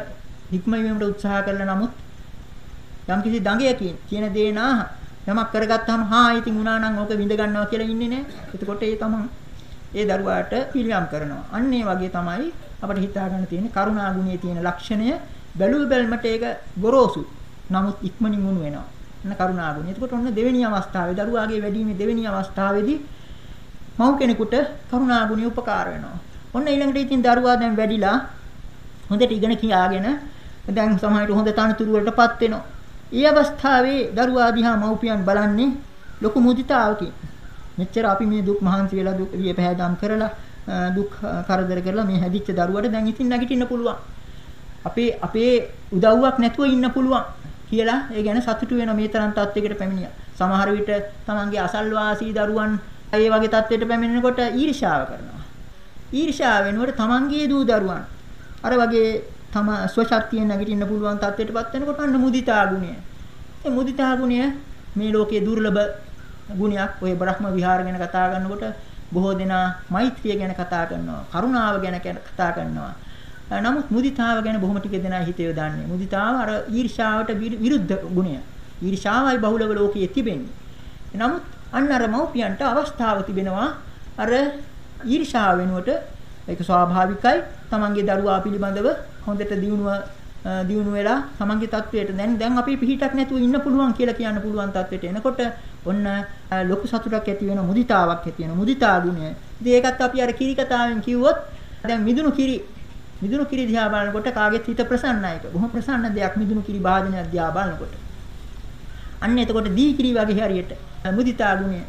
හික්මවීමට උත්සාහ කළා නමුත් යම්කිසි දඟයකින් කියන දේ නාහ යමක් කරගත්තාම හා ඉතින් උනා නම් ඕක විඳ ගන්නවා කියලා ඉන්නේ නැහැ. එතකොට ඒ තමන් ඒ දරුවාට පිළියම් කරනවා. අන්න ඒ වගේ තමයි අපිට හිතා ගන්න තියෙන කරුණා ගුණයේ තියෙන ලක්ෂණය බැලුව බැලමට ඒක ගොරෝසු. නමුත් ඉක්මනින් උණු වෙනවා. අන්න කරුණා ගුණය. එතකොට ඔන්න දෙවෙනි අවස්ථාවේ දරුවාගේ වැඩිීමේ දෙවෙනි අවස්ථාවේදී මව් කෙනෙකුට කරුණා ගුණය උපකාර වෙනවා. ඔන්න ඊළඟට ඉතින් දරුවා දැන් වැඩිලා හොඳට ඉගෙන කියාගෙන දැන් සමහරට හොඳ තනතුරු වලටපත් වෙනවා. ඒ අවස්ථාවේ දරුවා දිහා මව්පියන් බලන්නේ ලොකු මුදිතාවකින්. මෙච්චර අපි මේ දුක් මහන්සි වෙලා දුක් විපහැදම් කරලා දුක් කරදර කරලා මේ හැදිච්ච දරුවට දැන් ඉතින් නැගිටින්න පුළුවන්. අපේ අපේ උදව්වක් නැතුව ඉන්න පුළුවන් කියලා ඒ ගැන සතුටු වෙන මේ තරම් තත්යකට පැමිණියා. සමහර විට තමන්ගේ අසල්වාසී දරුවන් ඒ වගේ තත්යකට පැමිණෙනකොට ඊර්ෂාව කරනවා. ඊර්ෂාව වෙනකොට තමන්ගේ දූ දරුවන් අර වගේ තම ස්වශක්තියෙන් නැගිටින්න පුළුවන් තත්යකටපත් වෙනකොට අන්න මුදිතා ගුණය. ඒ මුදිතා ගුණය මේ ලෝකයේ දුර්ලභ ගුණයක්. ඔය බ්‍රහ්ම විහාර ගැන කතා කරනකොට බොහෝ දෙනා මෛත්‍රිය ගැන කතා කරනවා. කරුණාව ගැන කතා කරනවා. නමුත් මුදිතාව ගැන බොහොම ටික දෙනා හිතේ දන්නේ. මුදිතාව අර ඊර්ෂාවට විරුද්ධ ගුණය. ඊර්ෂාවයි බහුලව ලෝකයේ තිබෙන්නේ. නමුත් අන්න අර මව්පියන්ට අවස්ථාව තිබෙනවා අර ඊර්ෂාව වෙනුවට ඒක ස්වාභාවිකයි. තමන්ගේ දරුවා පිළිබඳව හොඳට දියුණුව දියුණු වෙලා තමන්ගේ තත්වයට දැන් දැන් අපි පිහිටක් නැතුව ඉන්න පුළුවන් කියලා කියන්න පුළුවන් තත්වයට එනකොට ඔන්න ලොකු සතුටක් ඇති වෙන මුදිතාවක් ඇති වෙන මුදිතා ගුණය. ඉතින් ඒකත් අපි අර කිරි කතාවෙන් කිව්වොත් දැන් මිදුණු කිරි මිදුණු කිරි දිහා බලනකොට කාගෙත් හිත ප්‍රසන්නයි ඒක. බොහොම ප්‍රසන්න දෙයක් මිදුණු කිරි භාජනයක් දිහා බලනකොට. අන්න එතකොට දී කිරි වගේ හරියට මුදිතා ගුණය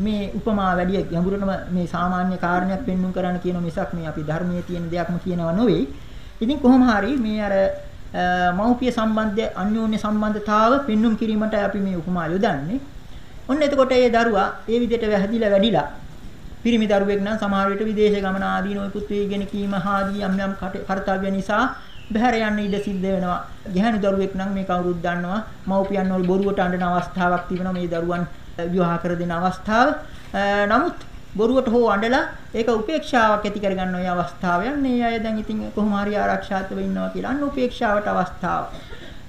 මේ උපමා වැඩි ගැඹුරටම මේ සාමාන්‍ය කාරණයක් පෙන්වුම් කරන්න කියන මිසක් මේ අපි ධර්මයේ තියෙන දෙයක්ම කියනවා නෙවෙයි. ඉතින් කොහොම හරි මේ අර මෞපිය සම්බන්ධය අන්‍යෝන්‍ය සම්බන්ධතාව පෙන්눔 කිරීමට අපි මේ උපමා යොදන්නේ. ඔන්න එතකොට ඒ දරුවා ඒ විදිහට වැහැදිලා වැඩිලා පිරිමි දරුවෙක් නම් සමහර විට විදේශ ගමන ආදී නොයෙකුත් වේගෙන කීම හාදී යම් යම් කර්තව්‍ය නිසා බහැර යන්න ඉඩ සිද්ධ වෙනවා. ගැහැණු දරුවෙක් නම් මේ කවුරුත් දන්නවා. මව්පියන් වල බොරුවට අඬන අවස්ථාවක් තිබෙනවා මේ දරුවන් විවාහ කර දෙන අවස්ථාව. නමුත් බොරුවට හෝ අඬලා ඒක උපේක්ෂාවක් ඇති කරගන්න ওই අවස්ථාව යන්නේ අය දැන් ඉතින් කොහොම හරි ආරක්ෂාත්ව ඉන්නවා කියලා අන්න උපේක්ෂාවට අවස්ථාව.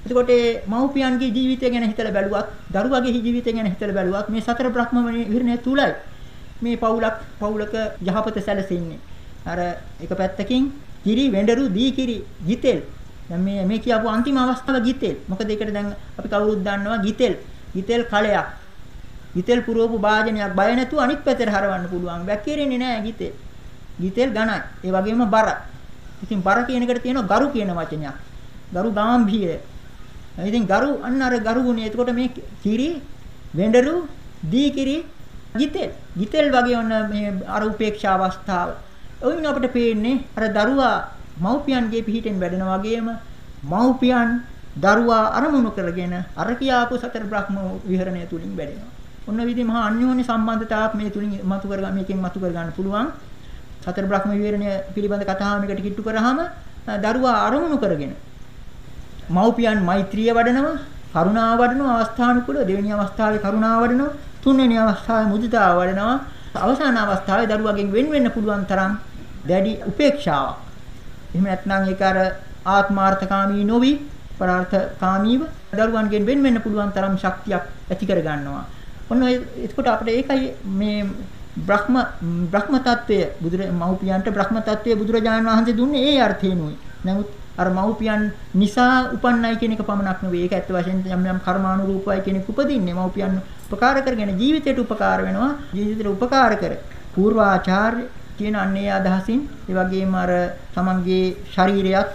එතකොට මේ මව්පියන්ගේ ජීවිතය ගැන හිතලා බැලුවත් දරුවගේ ජීවිතය ගැන හිතලා බැලුවත් මේ සතර බ්‍රහ්ම විහරණය තුලයි මේ පවුලක් පවුලක යහපත සැලසෙන්නේ. අර එක පැත්තකින් කිරි වෙඬරු දී කිරි ගිතෙල්. දැන් මේ මේ කියපු අන්තිම අවස්ථාව ගිතෙල්. මොකද ඒකට දැන් අපි කවුරුත් දන්නවා ගිතෙල්. ගිතෙල් කලයක්. ගිතෙල් පුරවපු වාදනයක් බය නැතුව අනිත් පැත්තට හරවන්න පුළුවන්. වැක්කිරෙන්නේ නැහැ ගිතෙල්. ගිතෙල් ඝනයි. ඒ වගේම බර. ඉතින් බර කියන එකට තියෙනවා ගරු කියන වචනයක්. ගරු ගාම්භීරය. ඉතින් ගරු අන්න අර ගරු ගුණය. එතකොට මේ කිරි, වෙඬරු, දී කිරි, ගිතෙල්. ගිතෙල් වගේ ඔන්න මේ අර උපේක්ෂා අවස්ථාව. ඔයින් අපිට පේන්නේ අර දරුවා මව්පියන්ගේ පිහිටෙන් වැඩෙන වගේම මව්පියන් දරුවා අරමුණු කරගෙන අර කියාපු සතර බ්‍රහ්ම විහරණය තුලින් වැඩෙනවා. ඔන්න විදිහ මහා අන්‍යෝන්‍ය සම්බන්ධතාවක් මේ තුලින් මතු කරගන්න මේකෙන් මතු කරගන්න පුළුවන්. සතර බ්‍රහ්ම විවරණය පිළිබඳ කතාව මේකට කිට්ටු කරාම දරුවා අරමුණු කරගෙන මව්පියන් මෛත්‍රිය වඩනවා, කරුණාව වඩනවා අවස්ථානුකූල දෙවෙනි අවස්ථාවේ කරුණාව වඩනවා, තුන්වෙනි අවස්ථාවේ මුදිතාව වඩනවා. අවසාන අවස්ථාවේ දරුවගෙන් වෙන් වෙන්න පුළුවන් තරම් දැඩි උපේක්ෂාවක්. එහෙම නැත්නම් ඒක අර ආත්මාර්ථකාමී නොවි පරාර්ථකාමීව දරුවන්ගෙන් වෙන් වෙන්න පුළුවන් තරම් ශක්තියක් ඇති කර ගන්නවා. ඔන්න එතකොට අපිට ඒකයි මේ බ්‍රහ්ම බ්‍රහ්ම తත්වය බුදුර මව්පියන්ට බ්‍රහ්ම తත්වය බුදුරජාණන් වහන්සේ දුන්නේ ඒ අර්ථේනුයි. නමුත් අර මව්පියන් නිසා උපන්නයි කියන එක පමණක් නෙවෙයි. ඒක ඇත්ත වශයෙන්ම යම් යම් කර්මානුරූපයි කියන එක උපදින්නේ මව්පියන් උපකාර කරගෙන ජීවිතයට උපකාර වෙනවා. ජීවිතයට උපකාර කර පූර්වාචාර්ය කියන අන්නේ අදහසින් ඒ වගේම අර තමන්ගේ ශරීරයත්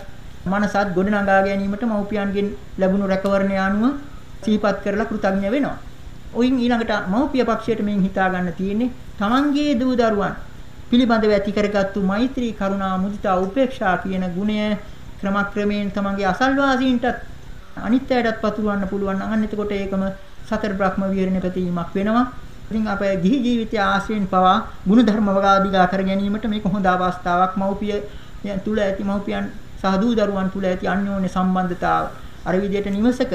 මනසත් ගොඩනගා ගැනීමට මව්පියන්ගෙන් ලැබුණු රැකවරණය අනුව සිහිපත් කරලා කෘතඥ වෙනවා. ඔයින් ඊළඟට මව්පිය පක්ෂයට මෙන් හිතා ගන්න තියෙන්නේ තමන්ගේ දූ දරුවන් පිළිබඳව ඇති කරගත්තු මෛත්‍රී කරුණා මුදිතා උපේක්ෂා කියන ගුණය ක්‍රමක්‍රමයෙන් තමන්ගේ අසල්වාසීන්ටත් අනිත්‍යයටත් පතුරවන්න පුළුවන් නම් අන්න එතකොට ඒකම සතර බ්‍රහ්ම විහරණ පැතීමක් වෙනවා. ඉතින් අපේ ගිහි ජීවිතය ආශ්‍රයෙන් පවා ගුණ ධර්ම වගාදිගා කර ගැනීමට මේක හොඳ අවස්ථාවක් මව්පිය තුල ඇති මව්පියන් සහ දූ දරුවන් තුල ඇති අන්‍යෝන්‍ය සම්බන්ධතාව අර විදිහට නිවසක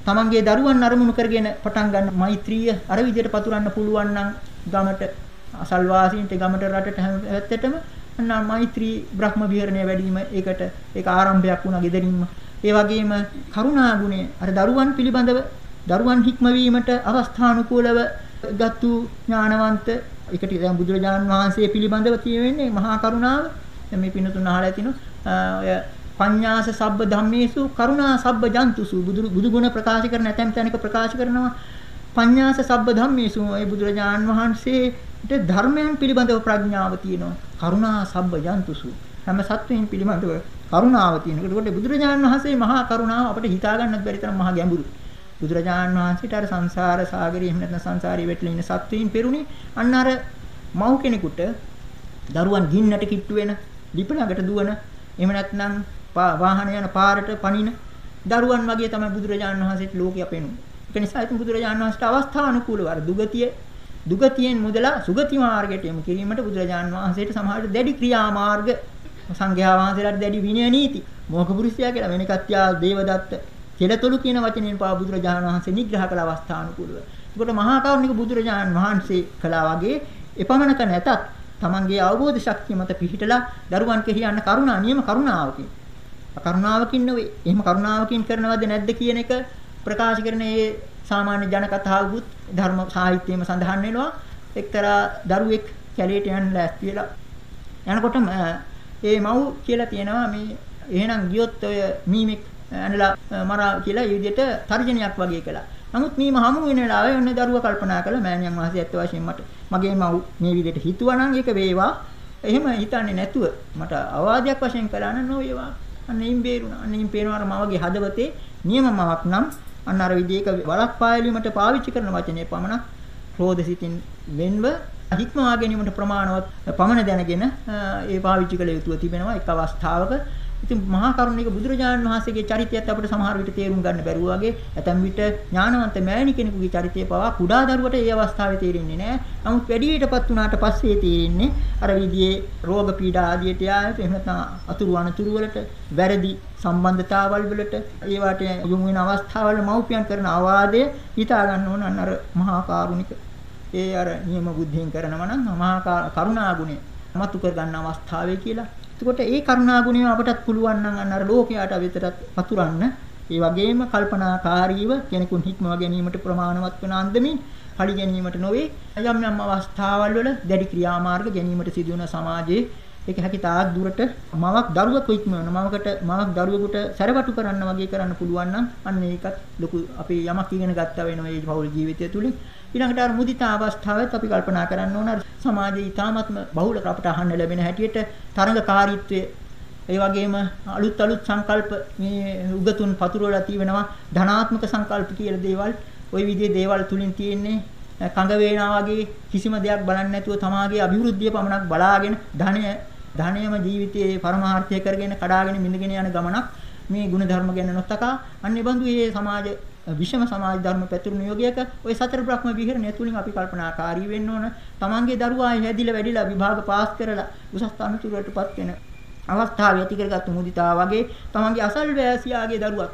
තමන්ගේ දරුවන් අරමුණු කරගෙන පටන් ගන්න මෛත්‍රිය අර විදිහට පතුරන්න පුළුවන් නම් ගමට අසල්වාසීන්ට ගමට රටට හැම පැත්තටම අන්න මෛත්‍රී බ්‍රහ්ම විහරණය වැඩිම ඒකට ඒක ආරම්භයක් වුණා gederimma ඒ වගේම කරුණා ගුණය. අර දරුවන් පිළිබඳව දරුවන් හික්මවීමට අවස්ථානුකූලව ගත්තු ඥානවන්ත ඒකට දැන් බුදුරජාණන් වහන්සේ පිළිබඳව තියෙන්නේ මහා කරුණාව. මේ පින්නතුන් අහලා ඇතිනෝ ඔය පඤ්ඤාස සබ්බ ධම්මේසු කරුණා සබ්බ ජන්තුසු. බුදු බුදු ගුණ ප්‍රකාශ කරන ඇතැම් තැනක ප්‍රකාශ කරනවා. පඤ්ඤාස සබ්බ ධම්මේසු. ඒ බුදුරජාන් වහන්සේට ධර්මයන් පිළිබඳව ප්‍රඥාව තියෙනවා. කරුණා සබ්බ ජන්තුසු. හැම සත්වයන් පිළිබඳව කරුණාව තියෙනවා. ඒකට බුදුරජාන් වහන්සේ මහා කරුණාව අපිට හිතා ගන්නත් බැරි තරම් මහා ගැඹුරු. බුදුරජාණන් වහන්සේට අර සංසාර සාගරේ එහෙම නැත්නම් සංසාරේ වැටලා ඉන්න සත්වයින් පෙරුණේ. අන්න අර මව් කෙනෙකුට දරුවන් ගින්නට කිට්ටු වෙන, ලිප ළඟට දුවන, එහෙම නැත්නම් වාහන යන පාරට පනින දරුවන් වගේ තමයි බුදුරජාණන් වහන්සේට ලෝකෙ අපෙනුනේ. ඒක නිසා ඉතින් බුදුරජාණන් වහන්සේට අවස්ථානුකූලව අර දුගතිය දුගතියෙන් මුදලා සුගති මාර්ගයට යොමු කිරීමට බුදුරජාණන් වහන්සේට සමහරට දැඩි ක්‍රියාමාර්ග සංඝයා වහන්සේලාට දැඩි විනය නීති මොහක පුරුෂයා කියලා වෙන කත්‍යා දේවදත්ත කෙලතොළු කියන වචනෙන් පා බුදුරජාණන් වහන්සේ නිග්‍රහ කළ අවස්ථානුකූලව. ඒකට මහා කරුණික බුදුරජාණන් වහන්සේ කළා වගේ එපමණක නැතත් තමන්ගේ අවබෝධ ශක්තිය මත පිහිටලා දරුවන් කෙරෙහි යන කරුණා නියම කරුණාවකින්. කරුණාවකින් නෙවෙයි. එහෙම කරුණාවකින් කරනවද නැද්ද කියන එක ප්‍රකාශ කරන ඒ සාමාන්‍ය ජන කතාවකුත් ධර්ම සාහිත්‍යයේම සඳහන් වෙනවා. එක්තරා දරුවෙක් කැලේට යන්න ලෑස්ති වෙලා යනකොට ඒ මව් කියලා තියෙනවා මේ එහෙනම් ගියොත් ඔය මීමෙක් ඇනලා මරා කියලා ඒ විදිහට තර්ජනයක් වගේ කළා. නමුත් මීම හමු වෙන වෙලාවේ ඔන්න දරුවා කල්පනා කළා මෑණියන් වහන්සේ ඇත්ත වශයෙන්ම මට මගේ මව් මේ විදිහට හිතුවා නම් ඒක වේවා. එහෙම හිතන්නේ නැතුව මට අවාදයක් වශයෙන් කළා නම් නොවේවා. අන්න එයින් බේරුණා. අන්න එයින් පේනවා මවගේ හදවතේ නියම මවක් නම් අන්න අර විදිහක වලක් පායලීමට පාවිච්චි කරන වචනේ පමණ ක්‍රෝධසිතින් වෙන්ව හික්මවා ගැනීමට ප්‍රමාණවත් පමණ දැනගෙන ඒ පාවිච්චි කළ යුතුව තිබෙනවා එක් අවස්ථාවක ඉතින් මහා කරුණික බුදුරජාණන් වහන්සේගේ චරිතයත් අපිට සමහර විට තේරුම් ගන්න බැරුව වගේ ඇතැම් විට ඥානවන්ත මෑණි කෙනෙකුගේ චරිතය පවා කුඩා දරුවට ඒ අවස්ථාවේ තේරෙන්නේ නැහැ. නමුත් වැඩිවියටපත් වුණාට පස්සේ තේරෙන්නේ අර විදිහේ රෝග පීඩා ආදියට යායට එහෙම නැත්නම් අතුරු අනතුරු වලට වැරදි සම්බන්ධතාවල් වලට ඒවට යොමු වෙන අවස්ථාවල මව්පියන් කරන අවවාදය හිතා ගන්න ඕන අන්න අර මහා කරුණික ඒ අර නියම බුද්ධියෙන් කරනවා නම් මහා කරුණා ගුණය මතු කර ගන්න අවස්ථාවේ කියලා එතකොට ඒ කරුණා ගුණය අපටත් පුළුවන් නම් අන්න අර ලෝකයට විතරත් පතුරන්න ඒ වගේම කල්පනාකාරීව කෙනෙකුන් හික්මව ගැනීමට ප්‍රමාණවත් වන අන්දමින් පරි ගැනීමට නොවේ. යම් යම් අවස්ථාවල් වල දැඩි ක්‍රියාමාර්ග ගැනීමට සිදුවන සමාජයේ ඒක හැකි තාක් දුරට මවක් දරුවෙකු ඉක්මවන මවකට මවක් දරුවෙකුට සැරපටු කරන්න වගේ කරන්න පුළුවන් නම් අන්න ඒකත් ලොකු අපි යමක් ඉගෙන ගත්තා වෙනවා මේ පෞල් ජීවිතය තුලින් ඊළඟට අර මුදිතා අවස්ථාවෙත් අපි කල්පනා කරන්න ඕන සමාජයේ ඊ타මත්ම බහුල අපට අහන්න ලැබෙන හැටියට තරඟකාරීත්වය ඒ වගේම අලුත් අලුත් සංකල්ප මේ උගතුන් පතුරවලා තියෙනවා ධනාත්මක සංකල්ප කියලා දේවල්. ওই විදිහේ දේවල් තුලින් තියෙන්නේ කඟ වේනා වගේ කිසිම දෙයක් බලන්නේ නැතුව තමාගේ අභිවෘද්ධිය පමණක් බලාගෙන ධනය ධනයම ජීවිතයේ පරමාර්ථය කරගෙන කඩාගෙන මිඳගෙන යන ගමනක් මේ ගුණ ධර්ම ගැන නොතකා අන්නේ බඳු මේ සමාජ විෂම සමාජ ධර්ම පැතුරුණු යෝගයක ওই සතර බ්‍රහ්ම විහරණය තුලින් අපි කල්පනාකාරී වෙන්න ඕන. තමන්ගේ දරුවා හැදිලා වැඩිලා විභාග පාස් කරලා උසස් අනුචුරයටපත් වෙන අවස්ථාව ඇති කරගත් මුදිතාව වගේ තමන්ගේ අසල්වැසියාගේ දරුවක්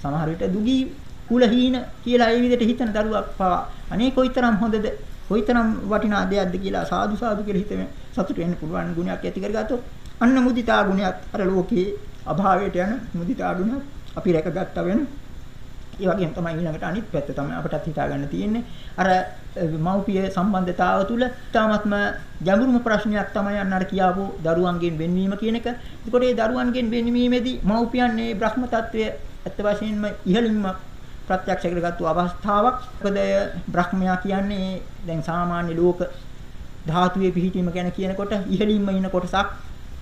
සමහර විට දුගී කුලහීන කියලා ඒ විදිහට හිතන දරුවක් පවා අනේ කොයිතරම් හොඳද කොයිතරම් වටිනා දෙයක්ද කියලා සාදු සාදු කියලා හිතෙන්නේ සතුට වෙන්න පුළුවන් ගුණයක් ඇති කරගත්තොත් අන්න මුදිතා ගුණයත් අර ලෝකේ අභාවයට යන මුදිතා ගුණයක් අපි රැකගත්තා වෙන ඒ වගේම තමයි ඊළඟට අනිත් පැත්ත තමයි අපටත් හිතා ගන්න තියෙන්නේ. අර මව්පිය සම්බන්ධතාව තුළ තාමත්ම ගැඹුරුම ප්‍රශ්නයක් තමයි අන්න අර කියාපු දරුවන්ගෙන් වෙන්වීම කියන එක. ඒකට මේ දරුවන්ගෙන් වෙන්වීමේදී මව්පියන් මේ බ්‍රහ්ම తත්වය ඇත්ත වශයෙන්ම ඉහළින්ම ප්‍රත්‍යක්ෂ කරගත්තු අවස්ථාවක්. මොකද බ්‍රහ්මයා කියන්නේ දැන් සාමාන්‍ය ලෝක ධාතුවේ පිහිටීම ගැන කියනකොට ඉහළින්ම ඉන්න කොටසක්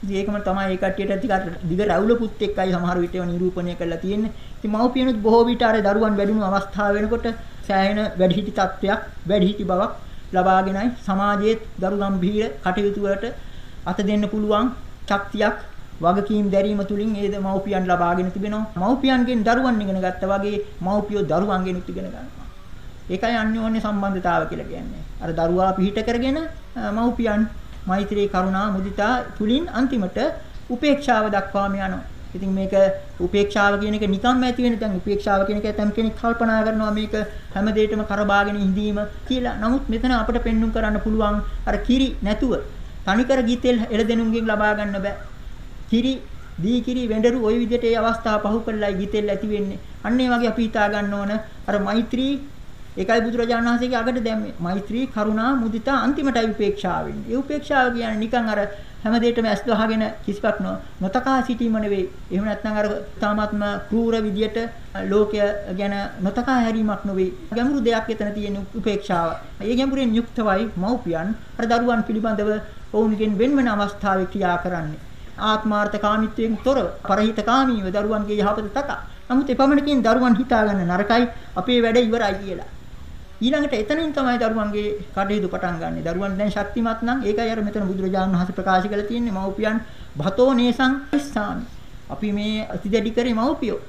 ඉතින් ඒකම තමයි ඒ කට්ටියට ටිකක් දිග රැවුලකුත් එක්කයි සමහර විට ඒවා නිරූපණය කරලා තියෙන්නේ. ඉතින් මව්පියනුත් බොහෝ විට අර දරුවන් වැඩිණු අවස්ථාව වෙනකොට සෑහෙන වැඩිහිටි තත්වයක්, වැඩිහිටි බවක් ලබාගෙනයි සමාජයේ දරු ගම්භීර කටයුතු වලට අත දෙන්න පුළුවන් ශක්තියක් වගකීම් දැරීම තුලින් ඒ මව්පියන් ලබාගෙන තිබෙනවා. මව්පියන්ගෙන් දරුවන් ඉගෙන ගත්තා වගේ මව්පියෝ දරුවන්ගෙන් ඉගෙන ගන්නවා. ඒකයි අන්‍යෝන්‍ය සම්බන්ධතාව කියලා කියන්නේ. අර දරුවා පිහිට කරගෙන මව්පියන් මෛත්‍රී කරුණා මුදිතා තුලින් අන්තිමට උපේක්ෂාව දක්වාම යනවා. ඉතින් මේක උපේක්ෂාව කියන එක නිකම්ම ඇති වෙන දැන් උපේක්ෂාව කියන එක ඇතම් කෙනෙක් කල්පනා කරනවා මේක හැම දෙයකම කරබාගෙන ඉඳීම කියලා. නමුත් මෙතන අපිට පෙන්눔 කරන්න පුළුවන් අර කිරි නැතුව තනිකර ගීතෙල් එළදෙනුම්ගෙන් ලබා ගන්න බෑ. කිරි, දී කිරි, වෙඬරු ওই විදිහට ඒ අවස්ථාව පහු කරලා ගීතෙල් ඇති වෙන්නේ. අන්න ඒ වගේ අපි හිතා ගන්න ඕන අර මෛත්‍රී ඒකයි බුදුරජාණන් වහන්සේගේ අගට දැම්මේ. මෛත්‍රී, කරුණා, මුදිතා අන්තිමටයි උපේක්ෂාව වෙන්නේ. ඒ උපේක්ෂාව කියන්නේ නිකන් අර හැම දෙයකම ඇස් ගහගෙන කිසිවක් නොතකා සිටීම නෙවෙයි. එහෙම නැත්නම් අර තාමත්ම క్రూර විදියට ලෝකය ගැන නොතකා හැරීමක් නෙවෙයි. ගැඹුරු දෙයක් එතන තියෙන උපේක්ෂාව. ඒ ගැඹුරෙන් යුක්තවයි මව්පියන් අර දරුවන් පිළිබඳව ඔවුන්ගෙන් වෙන්වන අවස්ථාවේ ක්‍රියා කරන්නේ. ආත්මාර්ථ කාමීත්වයෙන් තොරව පරහිත කාමීව දරුවන්ගේ යහපත තක නමුත් එපමණකින් දරුවන් හිතාගන්න නරකයි අපේ වැඩ ඉවරයි කියලා. ඊළඟට එතනින් තමයි දරුවන්ගේ කටයුතු පටන් ගන්නෙ. දරුවන් දැන් ශක්තිමත් නම් ඒකයි අර මෙතන බුදුරජාණන් වහන්සේ ප්‍රකාශ කරලා තියෙන්නේ මව්පියන් භතෝ නේසං ඉස්සාමි. අපි මේ අතිදැඩි කරේ මව්පියෝ.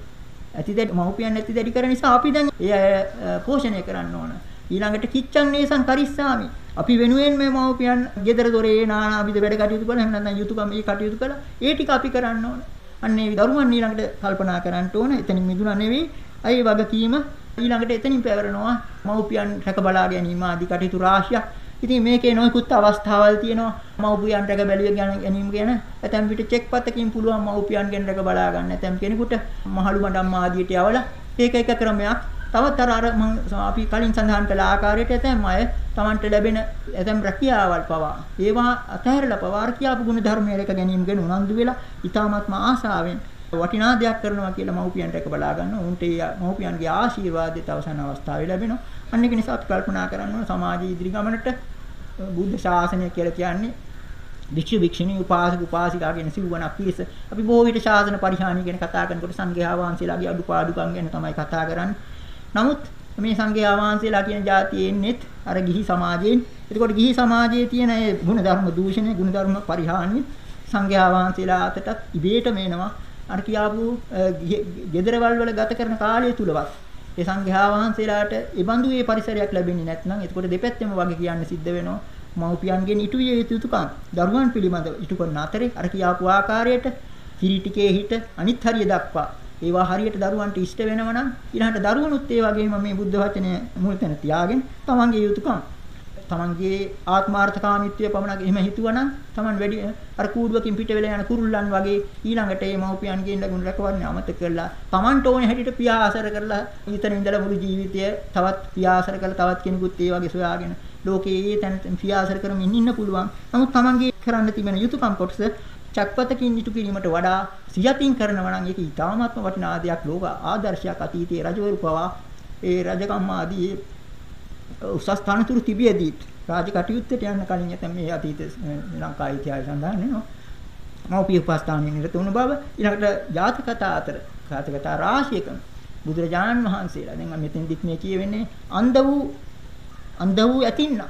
අතිදැඩි මව්පියන් අතිදැඩි කරන නිසා අපි දැන් ඒ පෝෂණය කරන්න ඕන. ඊළඟට කිච්ඡං නේසං කරිස්සාමි. අපි වෙනුවෙන් මේ මව්පියන් ගෙදර දොරේ නානා විද වැඩ කටයුතු කරලා එහෙම නැත්නම් යුතුයකම් මේ කටයුතු කරලා ඒ ටික අපි කරන්න ඕන. අන්න ඒ දරුවන් ඊළඟට කල්පනා කරන්න ඕන. එතනින් මිදුණා නෙවෙයි. අයි වගකීම ඊළඟට එතනින් පැවරෙනවා මව්පියන් රැක බලා ගැනීම ආදී කටයුතු රාශියක්. ඉතින් මේකේ නොයෙකුත් අවස්ථාවල් තියෙනවා මව්පියන් රැක බැලුව ගැනීම ගැන ඇතැම් විට චෙක් පතකින් පුළුවන් මව්පියන්ගෙන් රැක බලා ගන්න. ඇතැම් කෙනෙකුට මහලු මඩම් ආදියට යවලා ඒක එක ක්‍රමයක්. තවත් අර අර අපි කලින් සඳහන් කළ ආකාරයට ඇතැම් අය Tamanට ලැබෙන ඇතැම් රැකියාවල් පවා ඒවා අතහැරලා පවා කියාපු ගුණ ධර්මයේ රැක ගැනීම ගැන උනන්දු වෙලා ඊ타ත්ම ආසාවෙන් වටිනා දෙයක් කරනවා කියලා මව්පියන්ට එක බලා ගන්න. උන්ට ඒ මව්පියන්ගේ ආශිර්වාදයට අවසන් අවස්ථාවේ ලැබෙනවා. අන්න ඒක නිසා අපි කල්පනා කරන්න ඕන සමාජයේ ඉදිරි ගමනට බුද්ධ ශාසනය කියලා කියන්නේ භික්ෂු භික්ෂුණී උපාසක උපාසිකා කියන සිව්වණක් පිරිස. අපි බොහෝ විට ශාසන පරිහානිය ගැන කතා කරනකොට සංඝයා වහන්සේලාගේ අඩුපාඩුකම් ගැන තමයි කතා කරන්නේ. නමුත් මේ සංඝයා වහන්සේලා කියන જાතියේ එන්නේත් අර ගිහි සමාජයෙන්. එතකොට ගිහි සමාජයේ තියෙන ඒ ගුණධර්ම දූෂණය, ගුණධර්ම පරිහානිය සංඝයා වහන්සේලා අතටත් ඉබේටම එනවා. අර කියාපු ගෙදරවල් වල ගත කරන කාලය තුලවත් ඒ සංඝයා වහන්සේලාට ඒ බඳු ඒ පරිසරයක් ලැබෙන්නේ නැත්නම් එතකොට දෙපැත්තෙම වගේ කියන්න සිද්ධ වෙනවා මව්පියන්ගෙන් ඉටු විය යුතු යුතුකම්. දරුවන් පිළිබඳ ඉටු කරන අතරේ අර කියාපු ආකාරයට කිරි ටිකේ හිට අනිත් හරිය දක්වා ඒවා හරියට දරුවන්ට ඉෂ්ට වෙනවා නම් ඊළඟට දරුවනුත් ඒ වගේම මේ බුද්ධ වචනය මුල් තැන තියාගෙන තමන්ගේ යුතුයකම් තමන්ගේ ආත්මාර්ථකාමීත්වය පමණක් එහෙම හිතුවනම් තමන් වැඩි අර කූඩුවකින් පිට වෙලා යන කුරුල්ලන් වගේ ඊළඟට ඒ මව්පියන්ගෙන් ලැබුණු රැකවරණ අමතක කරලා තමන්ට ඕනේ හැටියට පියාසර කරලා ඊතන ඉඳලා මුළු ජීවිතය තවත් පියාසර කරලා තවත් කෙනෙකුත් ඒ වගේ සොයාගෙන ලෝකයේ ඒ තැන පියාසර කරමින් ඉන්න පුළුවන්. නමුත් තමන්ගේ කරන්න තිබෙන යුතුයකම් කොටස චක්පතකින් ඉටු කිරීමට වඩා සියතින් කරනවා නම් ඒක ඊටාත්ම වටිනා දෙයක් ලෝක ආදර්ශයක් අතීතයේ රජවරු පවා ඒ රජකම් ආදී උසස් තනතුරු තිබියදී රාජ කටයුත්තට යන්න කලින් නැත්නම් මේ අතීත ලංකා ඉතිහාසය සඳහන් වෙනවා. මෞපිය උපස්ථානයේ නිරත වුණ බව ඊළඟට ජාතකතා අතර ජාතකතා රාශියක බුදුරජාණන් වහන්සේලා දැන් මෙතෙන් දික් මේ කියවෙන්නේ අන්ධ වූ අන්ධ වූ ඇතින්න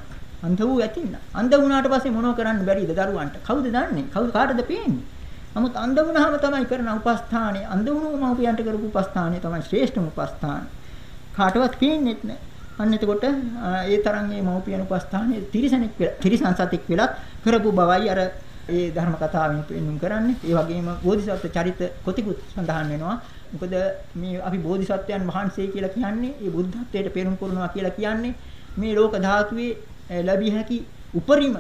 අන්ධ වූ ඇතින්න. අන්ධ වුණාට පස්සේ මොනව කරන්න බැරිද දරුවන්ට? කවුද දන්නේ? කවුද කාටද පේන්නේ? නමුත් අන්ධ වුණාම තමයි කරන උපස්ථානේ අන්ධ වුණු මව්පියන්ට කරපු උපස්ථානේ තමයි ශ්‍රේෂ්ඨම උපස්ථාන කාටවත් පේන්නේත් නැහැ අන්න එතකොට ඒ තරම් මේ මෞපියන් උපස්ථානයේ තිරිසනෙක් තිරිසන් සතෙක් වෙලත් කරපු බවයි අර ඒ ධර්ම කතාවෙන් පෙන්වුම් කරන්නේ. ඒ වගේම බෝධිසත්ව චරිත කොතිකුත් සඳහන් වෙනවා. මොකද මේ අපි බෝධිසත්වයන් වහන්සේ කියලා කියන්නේ ඒ බුද්ධත්වයට පෙරම් කරනවා කියලා කියන්නේ මේ ලෝක ධාතුවේ ලැබිය හැකි උපරිම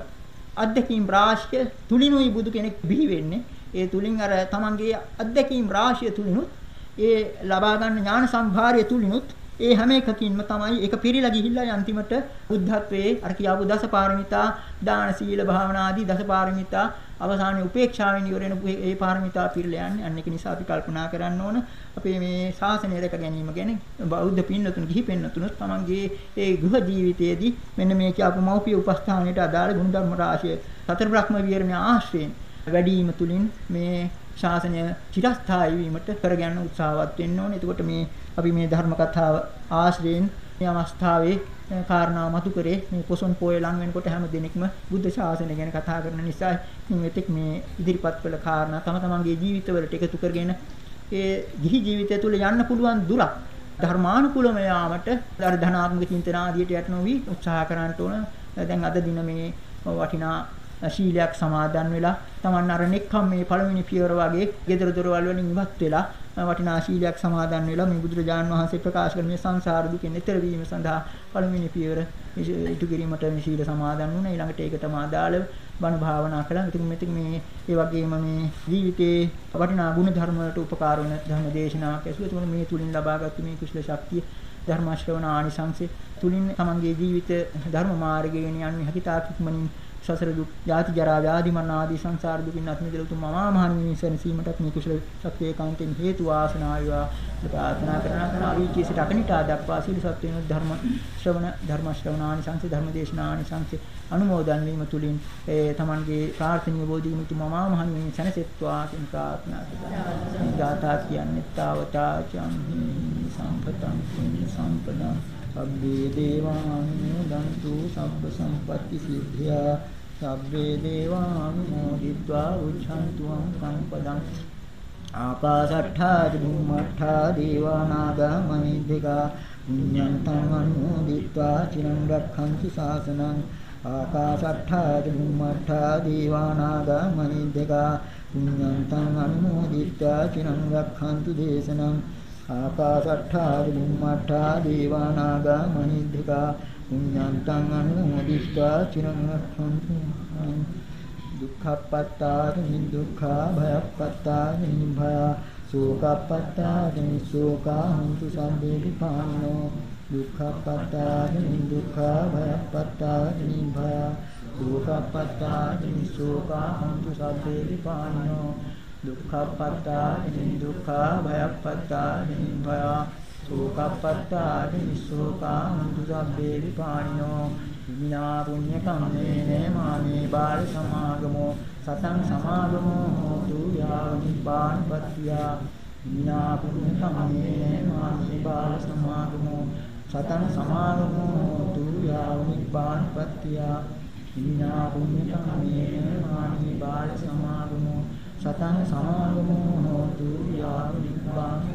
අධ්‍යක්ීම් රාශිය තුලිනුයි බුදු කෙනෙක් බිහි වෙන්නේ. ඒ තුලින් අර තමන්ගේ අධ්‍යක්ීම් රාශිය තුලිනුත් ඒ ලබා ගන්න ඥාන සම්භාරය තුලිනුත් ඒ හැම එකකින්ම තමයි ඒක පිරීලා ගිහිල්ලා අන්තිමට බුද්ධත්වයේ අර කියාපු දසපාරමිතා දාන සීල භාවනා ආදී දසපාරමිතා අවසානයේ උපේක්ෂාවෙන් ඉවර වෙන ඒ පාරමිතා පිරීලා යන්නේ අන්න ඒක නිසා අපි කල්පනා කරන්න ඕන අපේ මේ ශාසනය රැක ගැනීම ගැන බෞද්ධ පින්නතුන් ගිහි පින්නතුනුත් තමන්ගේ ඒ ගෘහ ජීවිතයේදී මෙන්න මේ කියපු මෞපිය උපස්ථානයට අදාළ ගුණධර්ම රාශිය සතර බ්‍රහ්ම විහරණයේ ආශ්‍රයෙන් වැඩිම තුලින් මේ ශාසනය චිරස්ථායී වීමට කරගන්න උත්සාහවත් වෙන්න ඕනේ. එතකොට මේ අපි මේ ධර්ම කතාව ආශ්‍රයෙන් මේ අවස්ථාවේ කාරණා මතු කරේ මේ පොසොන් පොය ලං වෙනකොට හැම දිනෙකම බුද්ධ ශාසනය ගැන කතා කරන නිසා මෙතෙක් මේ ඉදිරිපත් කළ කාරණා තම තමන්ගේ ජීවිතවලට එකතු කරගෙන ඒ ගිහි ජීවිතය තුළ යන්න පුළුවන් දුරක් ධර්මානුකූලව යාමට අර ධනාත්මක චින්තන ආදියට යට නොවි උත්සාහ කරන්න ඕන. දැන් අද දින මේ වටිනා ශීලයක් සමාදන් වෙලා Taman අර නෙක්ඛම් මේ පළවෙනි පියවර වගේ gedara දොරවල් වලින් ඉවත් වෙලා වටිනා ශීලයක් සමාදන් වෙලා මේ බුදුරජාණන් වහන්සේ ප්‍රකාශ කරන මේ සංසාර දුකෙන් ඈතර වීම සඳහා පළවෙනි පියවර ඉටු කිරීමට මේ ශීල සමාදන් වුණා ඊළඟට ඒකටම අදාළව බණ භාවනා කළා. ඉතින් මෙතන මේ ඒ වගේම මේ ජීවිතේ වටිනා ගුණ ධර්ම වලට උපකාර වෙන ධර්ම දේශනාවක් ඇසුරු මේ තුලින් ලබාගත් මේ කුසල ශක්තිය ධර්ම ශ්‍රවණ ආනිසංසෙ තුලින් තමන්ගේ ජීවිත ධර්ම මාර්ගයෙන් යන්නේ හැකිතාක් ඉක්මනින් සසර දුක්, ජාති ජරා ව්‍යාධි මරණ ආදී සංසාර දුකින් අත් මිදෙල උතුම් මමා මහණෙනි සැනසීමටත් මේ කුසල ශක්තිය කාන්තෙන් හේතු වාසනා වේවා. ප්‍රාර්ථනා කරන කරන අවීචී සිට අකනිටා දක්වා සීල සත්වේන ධර්ම ශ්‍රවණ ධර්ම ශ්‍රවණානි සංසි ධර්ම දේශනානි සංසි අනුමෝදන් වීම තුලින් ඒ තමන්ගේ ප්‍රාර්ථනීය බෝධි මුතු මමා මහණෙනි සැනසෙත්වා කියන ප්‍රාර්ථනා කරනවා. ගාථා කියන්නේ තාවතා චම්හි සම්පතං සම්පදං සබ්බේ දේවානුමෝදන්තු සබ්බ සම්පatti සිද්ධා සබ්බේ දේවා අනුමෝදිත්වා උච්ඡන්තු අංකම් පදං ආපාසට්ඨා චුම්මට්ඨා දේවානාගා මනිද්దికා පුඤ්ඤන්තං අනුමෝදිත්වා චිරං රක්ඛන්ති ශාසනං ආකාශට්ඨා චුම්මට්ඨා දේවානාගා මනිද්దికා පුඤ්ඤන්තං අනුමෝදිත්වා චිරං රක්ඛන්තු දේශනං. ආකාශට්ඨා චුම්මට්ඨා දේවානාගා මනිද්దికා පුඤ්ඤන්තං අනුමෝදිत्वा චිරං රක්ඛන්තු දුක්ඛපත්තා නිදුක්ඛා භයපත්තා නිභය සෝකපත්තා නිසෝකා හුතු සම්බේ විපානෝ දුක්ඛපත්තා නිදුක්ඛා භයපත්තා නිභය සෝකපත්තා නිසෝකා හුතු සම්බේ විපානෝ දුක්ඛපත්තානි දුක්ඛා භයප්පත්තානි භය සෝකප්පත්තානි සෝකා හුතු සබ්බේ විපාණිනෝ විනා පුඤ්ඤ කම්මේන මාමේ බාල සමාගමෝ සතං සමාගමෝ හෝතු යාව නිපාන පත්‍යා විනා පුඤ්ඤ කම්මේන මාමේ බාල සමාගමෝ සතං සමාගමෝ හෝතු යාව නිපාන පත්‍යා විනා පුඤ්ඤ කම්මේන මාමේ බාල සමාගමෝ සතං සමාගමෝ හෝතු යාව නිබ්බාන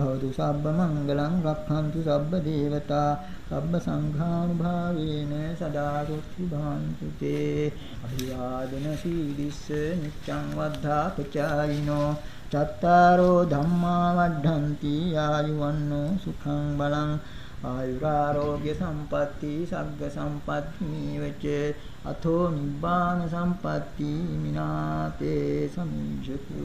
භවතු සබ්බ මංගලං රක්ඛන්තු සබ්බ දේවතා සබ්බ සංඝානුභාවේන සදා සුත්ති භාන්තු තේ අභිවාදන සීලිස්ස නිච්ඡං වද්ධා පචායිනෝ චත්තාරෝ ධම්මා වඩ්ඩಂತಿ ආයුවන්නෝ සුඛං බලං ආයුරාෝග්‍ය සම්පatti සග්ග සම්පatti වෙච්ච අතෝ නිබ්බාන සම්පatti මිනාතේ සමිජ්ජතු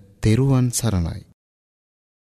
තෙරුවන් සරණයි.